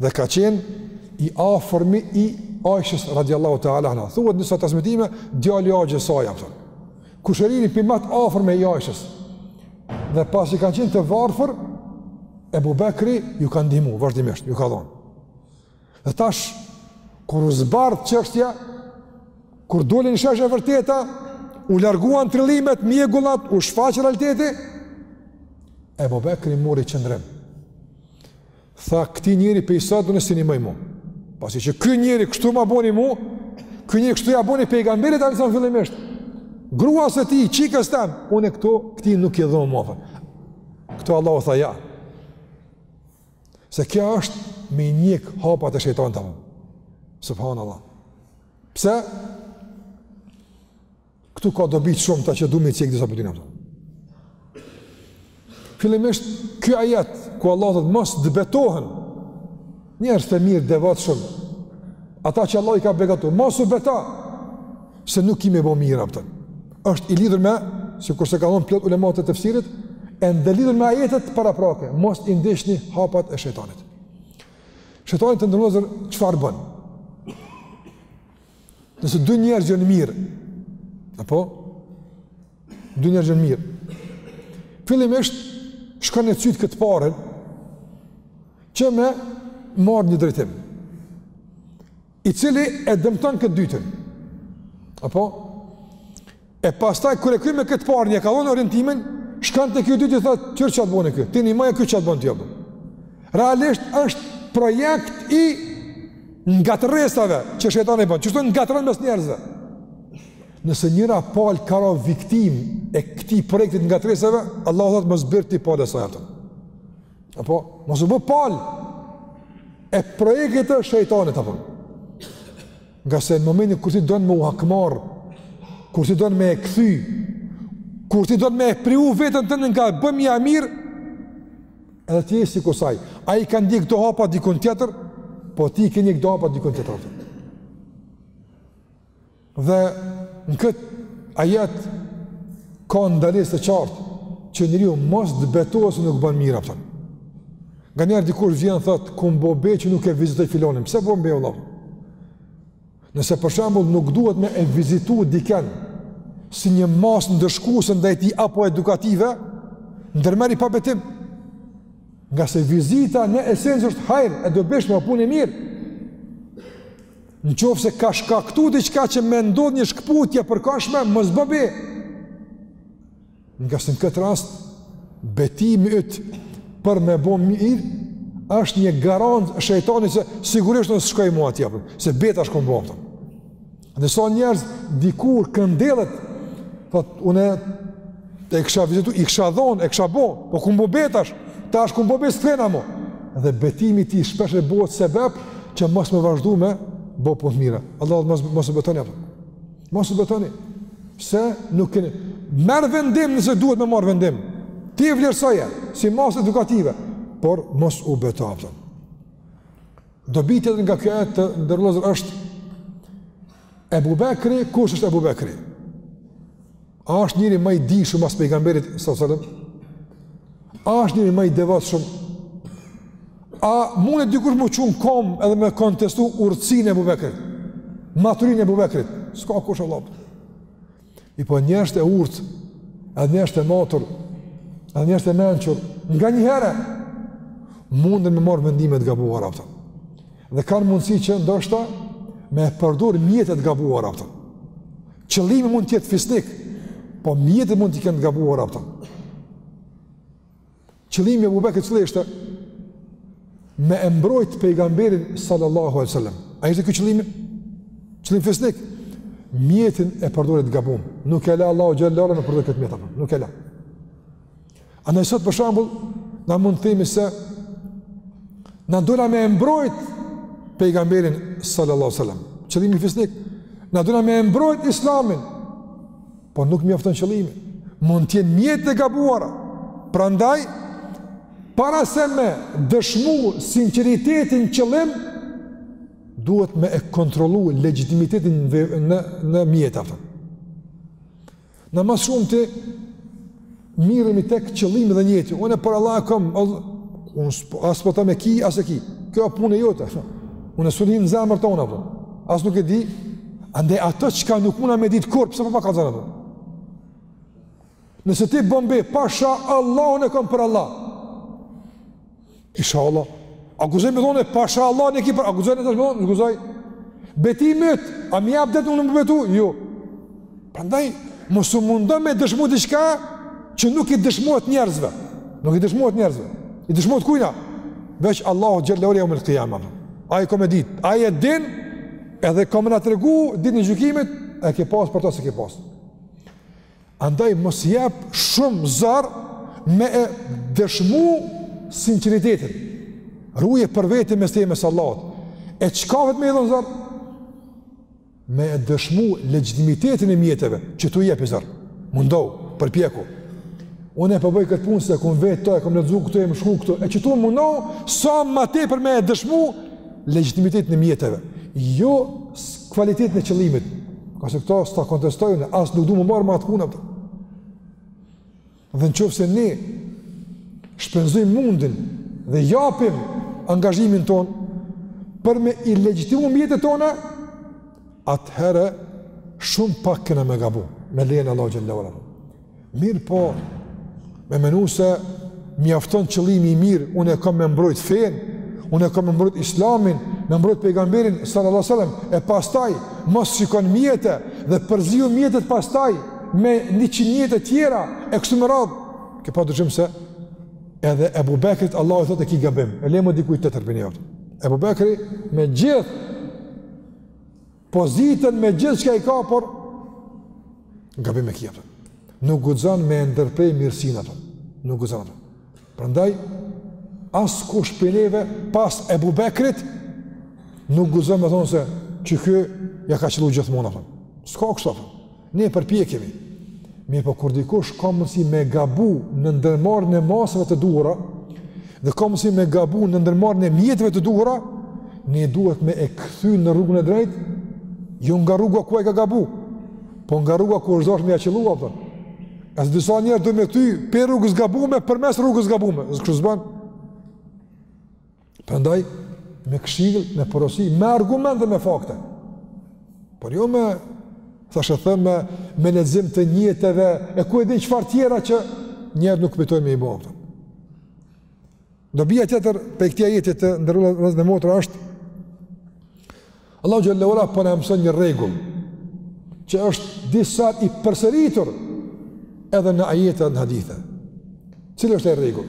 Dhe ka qenë i afërmi i Aishës radiallahu ta'ala anha. Thuhet në disa transmetime, djali i axhës saj, apo. Kushëriri pej ma t'afërmve i Aishës. Dhe pasi kanë qenë të varfër, Ebu Bekri ju ka ndihmu, vazhdimisht, ju ka dhonë. Dhe tash, kur u zbardh çështja, kur doli në shesh e vërteta, u larguan trillimet, mjegullat, u shfaq realiteti, Ebu Bekri muri qëndrim. Tha, këtij njëri pej sot unë s'i nimoj mo. Pasi që ky njëri kështu ma boni mu, ky njëri kështu ja boni pejgamberit, alejhi selam fillimisht, gruas së tij, çikës tem, unë e këtu, këtij nuk i dho mo, këtu Allahu tha, ja, Se kjo është me i njek hapat e shejtanit apo. Subhanallah. Pse? Ktu ka dobi të shumta që du me cek disa pej tyne, apo. Fillimisht ky ajet ku Allah thotë mos të betohen njerëz të mirë të devotshëm ata që Allah i ka begatuar mos u beta se nuk ki me bo mirë a kupton. është i lidhur me, sikurse ka thonë plot ulema të tefsirit, ende lidhur me ajetet paraprake, mos i ndiqni hapat e shejtanit. Shejtani të nderuar vëllezër, çfarë bon? Nëse dy njerëz jonë mirë, apo? Dy njerëz jonë mirë. Fillimisht, shkon e cyt këtë të parën, që me marrë një drejtim. i cili e dëmton këtë të dytën. Apo e pastaj kur e kry me këtë parë, ja ka dhënë orientimin, shkon te ky dyti i thotë, "Kqyr ça t'boni ky. Ti më e ky ça t'bon ty apo?" Realisht është projekt i ngatërresave që shejtani bën. Çfarë thonë ngatërron mes njerëzve? Nëse njëra palë ka ra viktimë e këtij projekti të ngatërresave, Allahu thotë mos u bë edhe ti palë e saj a kupton. Apo, mos u bë palë e projektit të shejtanit apo. Ngase në momentin kur ti don me u hakmarr, kur ti don me e kthy, kur ti don me e privu veten tënde nga bëmja mirë, edhe ti je sikurse ai. Ai ka ndjek do hapa dikun tjetër, po ti ke ndjek do hapa dikun tjetër. Dhe në këtë ajet ka ndalesë të qartë që njeriu mos të betohet se nuk bën mirë apo. Nganjëherë dikush vjen thotë kum bo be që nuk e vizitoj filanin. Pse bon be vëlla? Nëse për shembull nuk duhet me e vizitu dikën si një masë ndëshkuese ndaj tij apo edukative, ndërmerre pa betim. Ngase vizita në esencë është hajr, e dobishme, punë e mirë. Në qoftë se ka shkaktu diçka që me ndodhë një shkëputje e përkohshme, mos bo be. Ngase në këtë rast, betimi yt për me bo mirë, është një garant shejtani se sigurisht un s'shkoj mo atje, për, se be tash kom bo a kupton. Disa njerëz dikur këndellet, thotë, une E kësha vizitu, i kësha dhonë, e kësha bo, po kum bo be tash, tash kum bo be s'kthena mo. Dhe betimi i tij shpeshherë bëhet sebep që mos me vazhdu me bo punë të mirë. Allahu tha mos, mos u betoni a kupton. Mos u betoni. Se nuk keni. Merr vendim nëse duhet me marrë vendim. Ti vlerësoje, si masë edukative. Por mos u beto a kupton. Dobi tjetër nga kjo e të nderuar vëllezër është Ebu Bekri, kush është Ebu Bekri? A është njëri ma i dijshëm pas pejgamberit sallallahu alajhi wasallam? A është njëri ma i devotshëm? A munet dikush m'u çu n'kom edhe me kontestu urtësinë e Abu Bekrit? Maturinë e Abu Bekrit? S'ka kush Allah. I po njerëz të urtë, edhe njerëz të matur, edhe njerëz të mençur, nganjëherë munden me marrë vendime të gabuara, a kupton. Dhe kanë mundësi që ndoshta me përdor mjete të gabuara, a kupton. Qëllimi mund të jetë fisnik, po mjetet mund të kenë të gabuara, a kupton. Qëllimi i Abu Bekrit cili ishte, me e mbrojt pejgamberin sallallahu alai sallam. A ishte ky qëllimi? Qëllimi fisnik. Mjetin e përdori gabim. Nuk e la Allahu xhelle ve ala me përdor këtë mjet. Nuk e la. Andaj sot për shembull, na mund të themi se na dona me e mbrojt pejgamberin sallallahu sallam. Qëllimi fisnik, na dona me e mbrojt islamin, por nuk mjafton qëllimi. Mund t'jenë mjetet e gabuara. Prandaj, para se me dëshmu sinqeritetin n'qëllim, duhet me e kontrollu legjitimitetin në, në mjete, a kupton. Na mas shumti merremi tek qëllimi dhe nijeti, unë e për Allah e kom, unë as po t'thom e ki, as s'e ki, kjo punë e jote, unë s'un hi në zemër tone, as nuk e di, andaj ato çka nuk muna me ditë kurrë, pse po pa ka të zërë, nëse ti bon be, pasha Allahun e kom për Allah, Ishalla. A guxoj me thonë, pasha Allahun e ki për, a guxoj në të sh me thonë, nuk guxoj. Betimit, a mi abë detë në m'u betu? Jo. Prandaj, mos u mundo me dëshmu diçka që nuk i dëshmohet njerëzve. Nuk i dëshmohet njerëzve. I dëshmohet kujna? Veç Allahut xhelle ve ala jeumel kijame. Ai ka me dit, ai e din, edhe ka me na tregu, ditën e gjykimit, e ke pas për ta s'e ke pas. Andaj mos jep shumë zor me e dëshmu sinqeritetin. Ruje për veti mes teje mes Allahut. E çka duhet me i dhënë zor? Me e dëshmu legjitimitetin e mjeteve, qitu jepi zor. Mundohu, përpjeku. Unë e po bëj këtë punë se e kom vet to, e kom lexu këtu, e kom shku këtu. E qitu mundohu, sa ma tepër me e dëshmu legjitimitetin e mjeteve, jo kvalitetin e qëllimit, ngase këto s'ta kontestoj, as nuk du m'u marrë me atë punë, a kupton. Dhe në qoftë se ne shpenzojmë mundin dhe japim angazhimin tonë për me i legjitimu mjetet tona, atëherë shumë pak kena me gabu, me lejen e Allahut xhelle ve ala. Mirëpo, me menu se mjafton qëllimi i mirë, unë e kam me mbrojt fenë, unë e kam me mbrojt islamin, me mbrojt pejgamberin, sallallahu sallam, e pastaj, mos shikon mjete, dhe përziu mjetet pastaj, me njëqind mjete tjera, e kështu me radhë, ke pa të gjemë se, edhe Ebu Bekrit, Allahu thot e ki gabim, e le më dikuj tjetër pi neve. Ebu Bekri, me gjithë, pozitën me gjithë çka ka, por gabim e ki apo. Nuk guxon me e ndërpre mirësinë apo. Nuk guxon apo. Prandaj, askush pi neve pas Ebu Bekrit, nuk guxon me thonë se qe ky ja ka qëllu gjithmonë apo. S'ka kështu apo. Ne përpjekemi, mirëpo kur dikush ka mundësi me gabu në ndërmarrjen e masave të duhura dhe ka mundësi me gabu në ndërmarrjen e mjeteve të duhura, ne duhet me e kthy në rrugën e drejtë, jo nga rruga ku ai ka gabu, po nga rruga ku është dashur me ia qëllu apo. Se disa njerëz dojn me kthy pe rrugës gabume përmes rrugës gabume, kështu s'ban. Prandaj me këshill, me porosi, me argumente, me fakte. Por jo me thashetheme, me lexim të nijeteve e ku e din çfarë tjera që njerët nuk pritojn me i bo. Dobia tjetër prej këtij ajeti të nderuar vllazën e motra është Allahu xhelle ve ala po na mëson një rregull që është disa i përsëritur edhe në ajete, në hadithe. Cilë është ai rregull?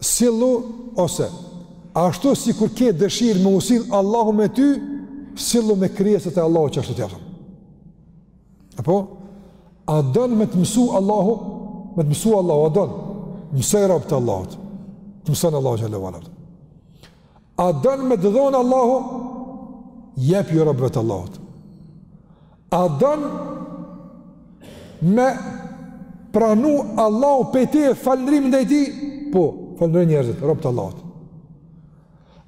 Sillu ose ashtu sikur ke dëshirë me u sill Allahu me ty, sillu me krijesat e Allahut që ashtu të japshin. Apo a don me të mësu Allahu, me të mësu Allahu a don? Mësoj robt e Allahut. Të mëson Allahu xhelle ve ala. A don me të dhon Allahu? Jepju robëve të Allahut. A don me pranu Allahu pej teje falëndrimin ndaj tij? Po, falëndroj njerëzit, robt e Allahut.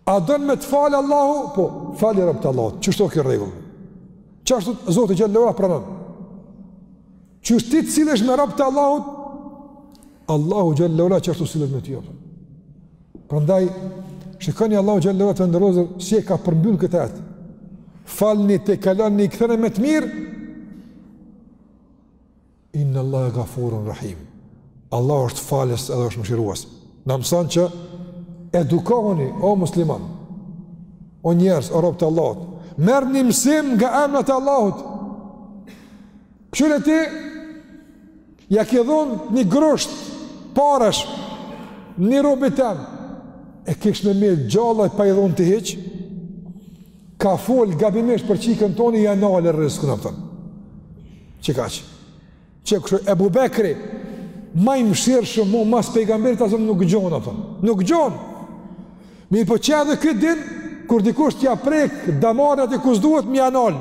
A don me të fal Allahu? Po, fali robt e Allahut. Qysh o ky rregull? Qashtu Zoti xhelle ve ala pranon. Qysh ti të sillesh me robt e Allahut? Allahu xhelle ve ala qashtu sillet me ty. Për. Prandaj shikoni Allahu xhelle ve ala të nderuar si e ka përmbyll këtë ajet. Falni tejkaloni ktheni me të mirë. Inna Allahu ghafurun rahim. Allahu është falës edhe është mëshirues. Na mëson që edukohuni o musliman. O njerëz, o robt e Allahut, merrni mësim nga emrat e Allahut. Kshyre ti Ja ke dhon një grusht parash një robi tem. E kish ma mirë gjallë pa i dhon të hiç. Ka fol gabimisht për çikën toni ja nalë rrizkun, a kupton. Qekaq. Qe kush o Ebu Bekri, ma i mëshirshëm, ma mas pejgamberit alejhi selam nuk gjon, a kupton. Nuk gjon. Mirëpo qe edhe ky din kur dikush t'ia prek damarin aty ku s'duhet me ja nalë.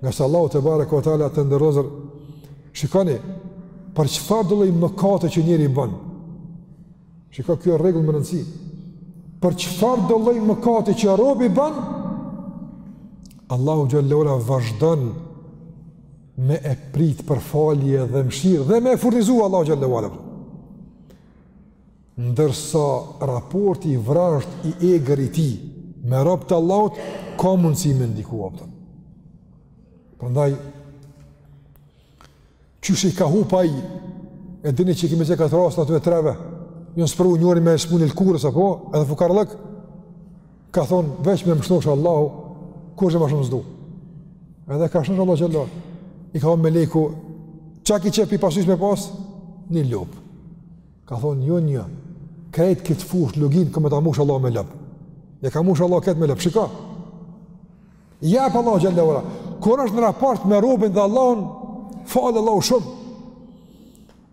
Ngase Allahu tebareke ve teala, të nderuar, shikoni, për çfarëdo lloj mëkate që njeri bon? Shiko, kjo rregull me rëndësi. Për çfarëdo lloj mëkate që robi bon, Allahu xhele ve ala vazhdon me e prit për falje dhe mshirë dhe me e furnizu Allahu xhele ve ala. Ndërsa raporti i vrazhdë i egër i tij me robët e Allahut ka mundësi me ndiku, a kupton. Prandaj qysh i ka hup ai e dini që kemi qat rast t'atyre treve. U sprovu njëri me smunë të lëkurës apo edhe fukarllëk. Ka thon veç me m'shnosh Allahu kurgjo ma shumë s'du. Edhe ka shnosh Allahu xhele ve ala. I ka thon meleku çka ki qefi pasuni me pas ni lopë. Ka thonë jo një, krejt këtë fushë luginë ka me ta mush Allahu me lopë. Ja ka mush Allahu këtë me lopë, shiko. Jap Allahu xhele ve ala. Kur është në raport me robin dhe Allahun, fal Allahu shumë.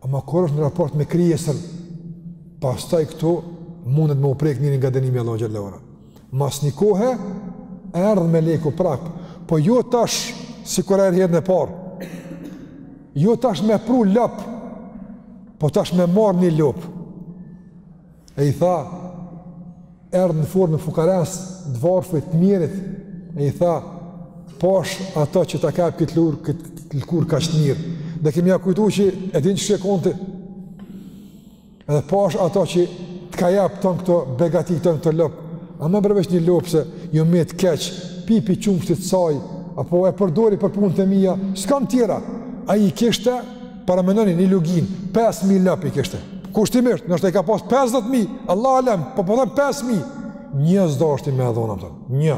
Ama kur është në raport me krijesën, pastaj këtu mundet me u prek njeri nga dënimi i Allahut xhele ve ala. Mas një kohe, erdh meleku prapë, po jo tash, sikur erdh herën e parë, jo tash me pru lopë, po tash me marrë një lopë. E i tha, erdh në formën e fukarasë, t'varfit, të mjerit, e i tha, pash ato që ta ka jap këtë lurë, këtë lëkurë kaq të mirë, dhe kemi ja kujtu që e din qysh je kon ti, Edhe pash ato që të ka jap ton këto begati ton këto lopë. Ama bre veç një lopë se jom met keq, pe pi qumshtin e saj, apo e përdori për punët e mia, s'kam tjera. Ai i kishte para mendoni një luginë, 5000 lopë i kishte. Kushtimisht, ndoshta i ka pas 50000, Allah alem, po po them 5000. Një s'dashti me dhon, a kupton. Një.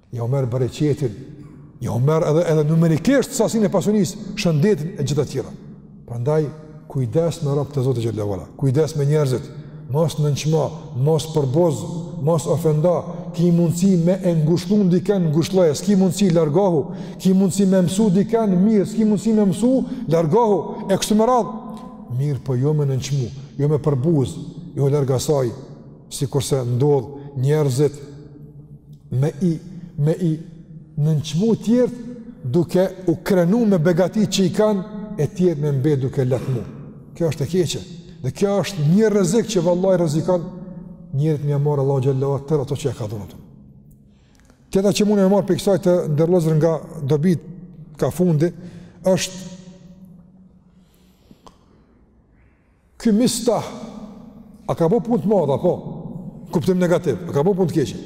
Jau merr bereqetin, jau merr edhe, edhe numerikisht sasinë e pasunisë, shëndetin e gjitha tjera. Prandaj, kujdes me robt e Zotit xhele ve ala, kujdes me njerëzit, mos nënçmo, mos përbuz, mos ofendo, ki mundësi me e ngushllu diken ngushlloje, s'ki mundësi largahu, ki mundësi me mësu diken mirë, s'ki mundësi me mësu largahu, e kështu me radhë, mirëpo jo me nënçmu, jo me përbuz, jo larg asaj, sikurse ndodh njerëzit, me i me i nënçmu tjert duke u krenu me begatit që i kanë e tjert me mbet duke lakmu kjo është e keqe dhe kjo është një rrezik që vallahi rrezikon njerit me ia marr Allahu xhallahu tërë ato që ia ka dhunë. Tjetra që mundemi me marr pi kësaj të nderun vllazër nga dobit ka fundi, është Ky mistah, a ka bo pun të madha, po, kuptim negativ, a ka bo pun të keqe.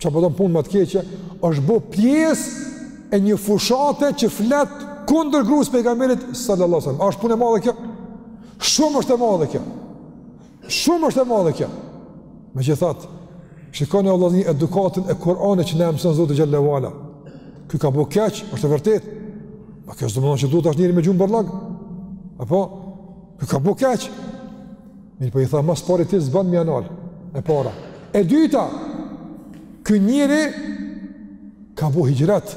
Ça po don pun ma të keqe, është bo pjesë e një fushate që flet kundër grus pejgamberit sallallahu alaihi wasallam. Është punë e madhe kjo. Shumë është e madhe kjo. Shumë është e madhe kjo. Megjithatë, shikoni vllazni edukatën e Kur'anit që na mëson Zoti xhallahu ala. Ky ka bo keq, është e vërtetë. Po kjo s'domethon që duhet tash njeri me gjujt n'bërllog. Apo, ky ka bo keq. Mirëpo i tha, ma s'pari ti s'ban me i anal. E para. E dyta, ky njeri ka bo hixhret.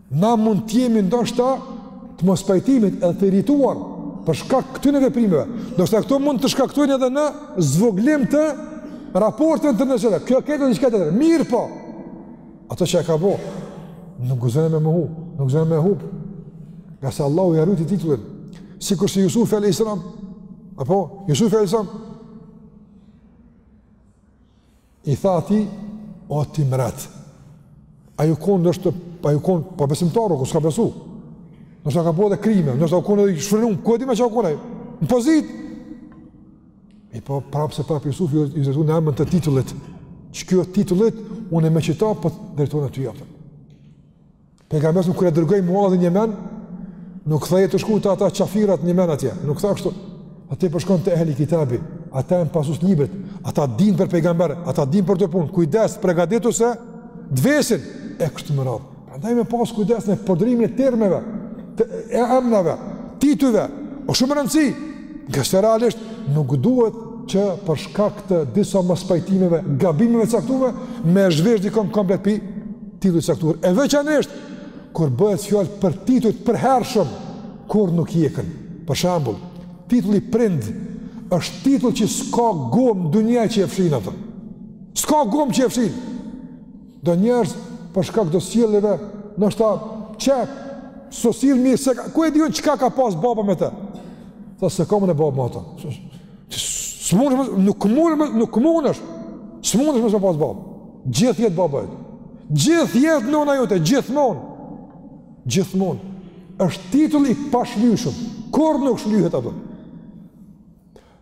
Na mund të jemi ndoshta të mospajtimit edhe të irrituar për shkak këtyre veprimeve. Ndoshta këto mund të shkaktojnë edhe në zvogëlim të raporteve ndërmjetësore. Kjo është diçka tjetër. Mirëpo. Ato që e ka bo, nuk guxojmë me mohu, nuk guxojmë me hup. Ngase Allahu ia ruajti titullin. Sikurse Jusufi alejhi selam, apo, Jusufi alejhi selam, I tha atij, o ti mret, aj u konë ndoshta, aj u konë pabesimtar, ky s'ka besu, ndoshta ka bo edhe krime, ndoshta u konë edhe i shfrenun, ku e dimë ça u konë, në pozit, e po prapë se prapë Jusufi iu drejtu në emën të titullit, që ky titulli, unë e me qita, po t'drejtona ty jaftë. Pejgamberi sa kur e dërgoi Muadhin në Jemen, nuk tha je tu shku te ata qafirat në Jemen atje, nuk tha kështu. Atje po shkon te ehli kitabi, ata janë pasusit e librit, ata dinë për pejgamber, ata dinë për këto punë, kujdes, pregaditu se t'vesin e kështu me radhë. Prandaj me pas kujdes në përdorimin e termeve, e emnave, titujve, është shumë me rëndësi. Ngase realisht nuk duhet që për shkak të disa mospajtimeve, gabimeve të caktuara me zhvesh dikon komplet pi titullit të caktuar. E veçanërisht kur bëhet fjalë për tituj të përhershëm, kurr nuk hjekën. Për shembull, titulli prind është titull që s'ka gom dunia që e fshin atë. S'ka gom që e fshin. Do njerëz për shkak të do sjelljeve, ndoshta qeky s'osht sill mirë se ku e di un çka ka pas baba me të. Thotë s'e kam un babë ma ata. Smunesh mos nuk mundesh, nuk mundesh. Smunesh mos me pas babë. Gjithë jetë baba. Gjithë jetë nëna jote, gjithmonë. Gjithmonë. Është titull i pashlyeshëm. Kurr nuk shlyhet ajo.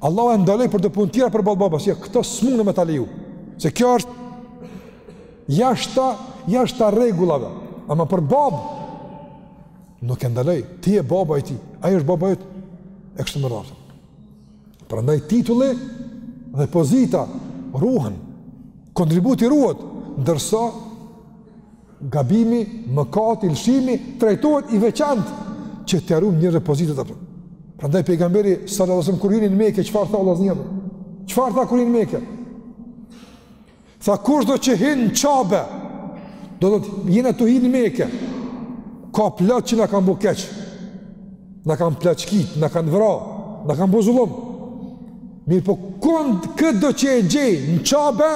Allahu e ndaloi për do punë tjera për ballë babas, ja, këto s'mun me ta leju. Se kjo është jashta, jashta rregullave. Ama për bab nuk e ndaloi. Ti je baba i tij, ai është baba yt. E kështu me radhë. Prandaj titulli dhe pozita ruhen. Kontributi ruhet, ndërsa Gabimi, mëkati, lëshimi trajtohet i veçantë që t'ia rujmë njerëzve pozitat. Prandaj pejgamberi, salallahu alejhi ve selem, kur hini n'Meke, çfarë tha Allahu azze Çfarë tha kur hini n'Meke? Tha kushdo që hin në Qabe, do do të jena tu hi n'Meke, ka plot që na kanë bo keq, na kanë plaçkitë, na kanë vra, na kanë bo zullum. Mirëpo, kënd këdo që e gjej në Qabe,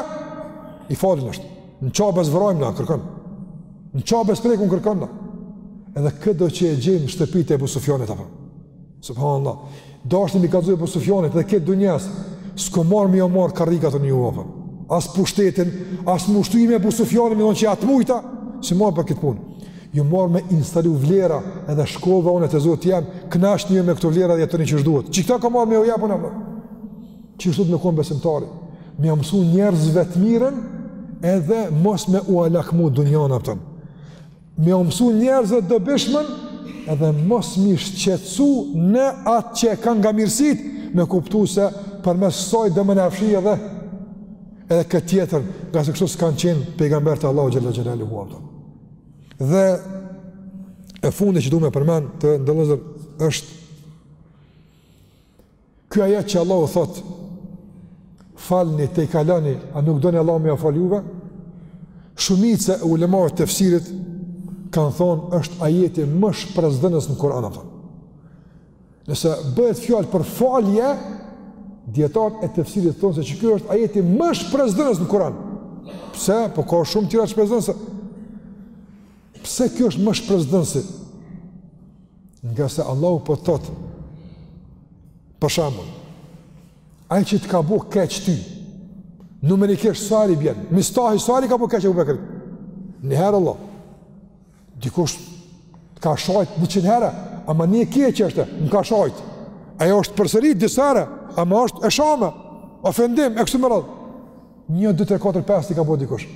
i falun është. Në Qabe s'vrajmë na kërkon. Në Qabe s'prekim kërkon na. Edhe këdo që e gjej n'shtëpi t' e Ebu Sufjanit, apër. Subhanallah. Deshti me i kallzu Ebu Sufjanit edhe krejt dynjes, s'kom ardhë me u marrë karrikat unë juve, apër. As pushtetin, as me shti me Ebu Sufjanit, me thonë që t'mujta, s'i ardhë për këtë punë. Jom ardhë me instalu vlera edhe shkova unë te Zoti jem, knaqnu me këto vlera dhe jetëni qysh duhet. Qikëta kom ardhë me u dhonë, apër. Qeshtu dhet me konë besimtari, me jau mësu njerëzve të mirën, edhe mos me ua lakmu dunjanë. Me jau mësu njerëzve të dobishmen, edhe mos mi shqetësu në atë që e kanë nga mirësitë, me kuptu se përmes saj dhe më në afshi edhe, edhe këtë tjetër, ngase kështu s'kanë qenë pejgamberët e Allahut xhele xhelaluhu. Dhe e fundi që du me përmend, të nderuar vllezër, është Ky ajet që Allahu thotë falni, tejkaloni, a nuk doni Allahu me u falë juve? Shumica e ulemave të tefsirit kanë thënë është ajeti më shpresëdhënës në Kur'an apo. Nëse bëhet fjalë për falje, dijetarët e tefsirit thonë se qikjo është ajeti më shpresëdhënës në Kur'an. Pse? Po ka shumë tjera shpresëdhënëse. Pse kjo është më shpresëdhënësi? Ngase Allahu po thotë, për shembull, ai që të ka bo keq ty, numerikisht sa herë i bjen, Mistahi sa herë i ka bo keq Ebu Bekrit. Njëherë Allah, dikush të ka shajt njëqind herë, ama një keq është, më ka shajt. Ajo është përsërit disa herë, ama është e shame, ofendim, e kështu me radhë. 1 2 3 4 5 ti ka bëu dikush.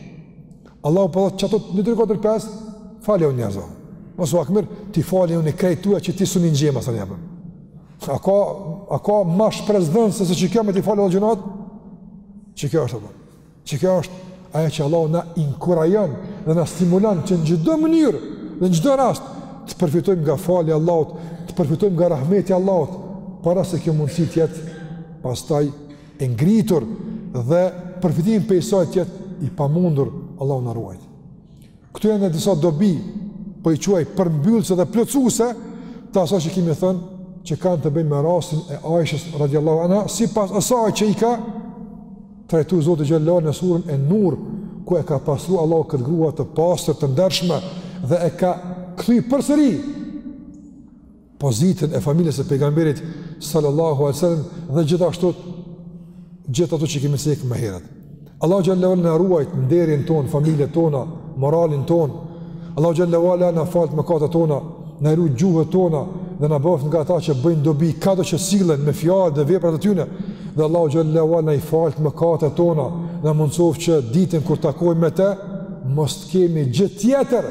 Allahu po thotë çato 1 2 3 4 5 falë unë jazo. Mos u hakmerr t'i fal unë krejt tuat që ti sumi ngjema sa jap. A ka a ka më shpresëdhënëse se çka me t'i falë gjynahet? Çka është apo? Çka është ajo që Allahu na inkurajon dhe na stimulon që në çdo mënyrë, në çdo rast të përfitojmë nga falja e Allahut, të përfitojmë nga rahmeti i Allahut, para se kjo mundësi të jetë pastaj e ngritur dhe përfitimi prej saj të jetë i pamundur, Allahu na ruajt. Këto janë disa dobi, po i quaj përmbyllëse dhe plotësuese të asaj që kemi thënë, që kanë të bëjnë me rastin e Aishës radhiyallahu anha, sipas asaj që i ka trajtuar Zoti xhele ue ala në suren en-Nur, ku e ka pastru Allahu këtë grua të pastër të ndershme dhe e ka kthy përsëri pozitën e familjes së pejgamberit sallallahu alaihi wasallam dhe gjithashtu gjithë ato që i kemi cek më herët. Allahu xhallahu ala na ruajt nderin tonë, familjet tona, moralin tonë. Allahu xhallahu ala na faltë mëkatet tona, na i ruajt gjuhët tona dhe na bëftë nga ata që bëjnë dobi kado që sillen me fjalët dhe veprat e tyre. Dhe Allahu xhallahu ala na i faltë mëkatet tona, na mundësoftë që ditën kur takohemi me të mos të kemi gjë tjetër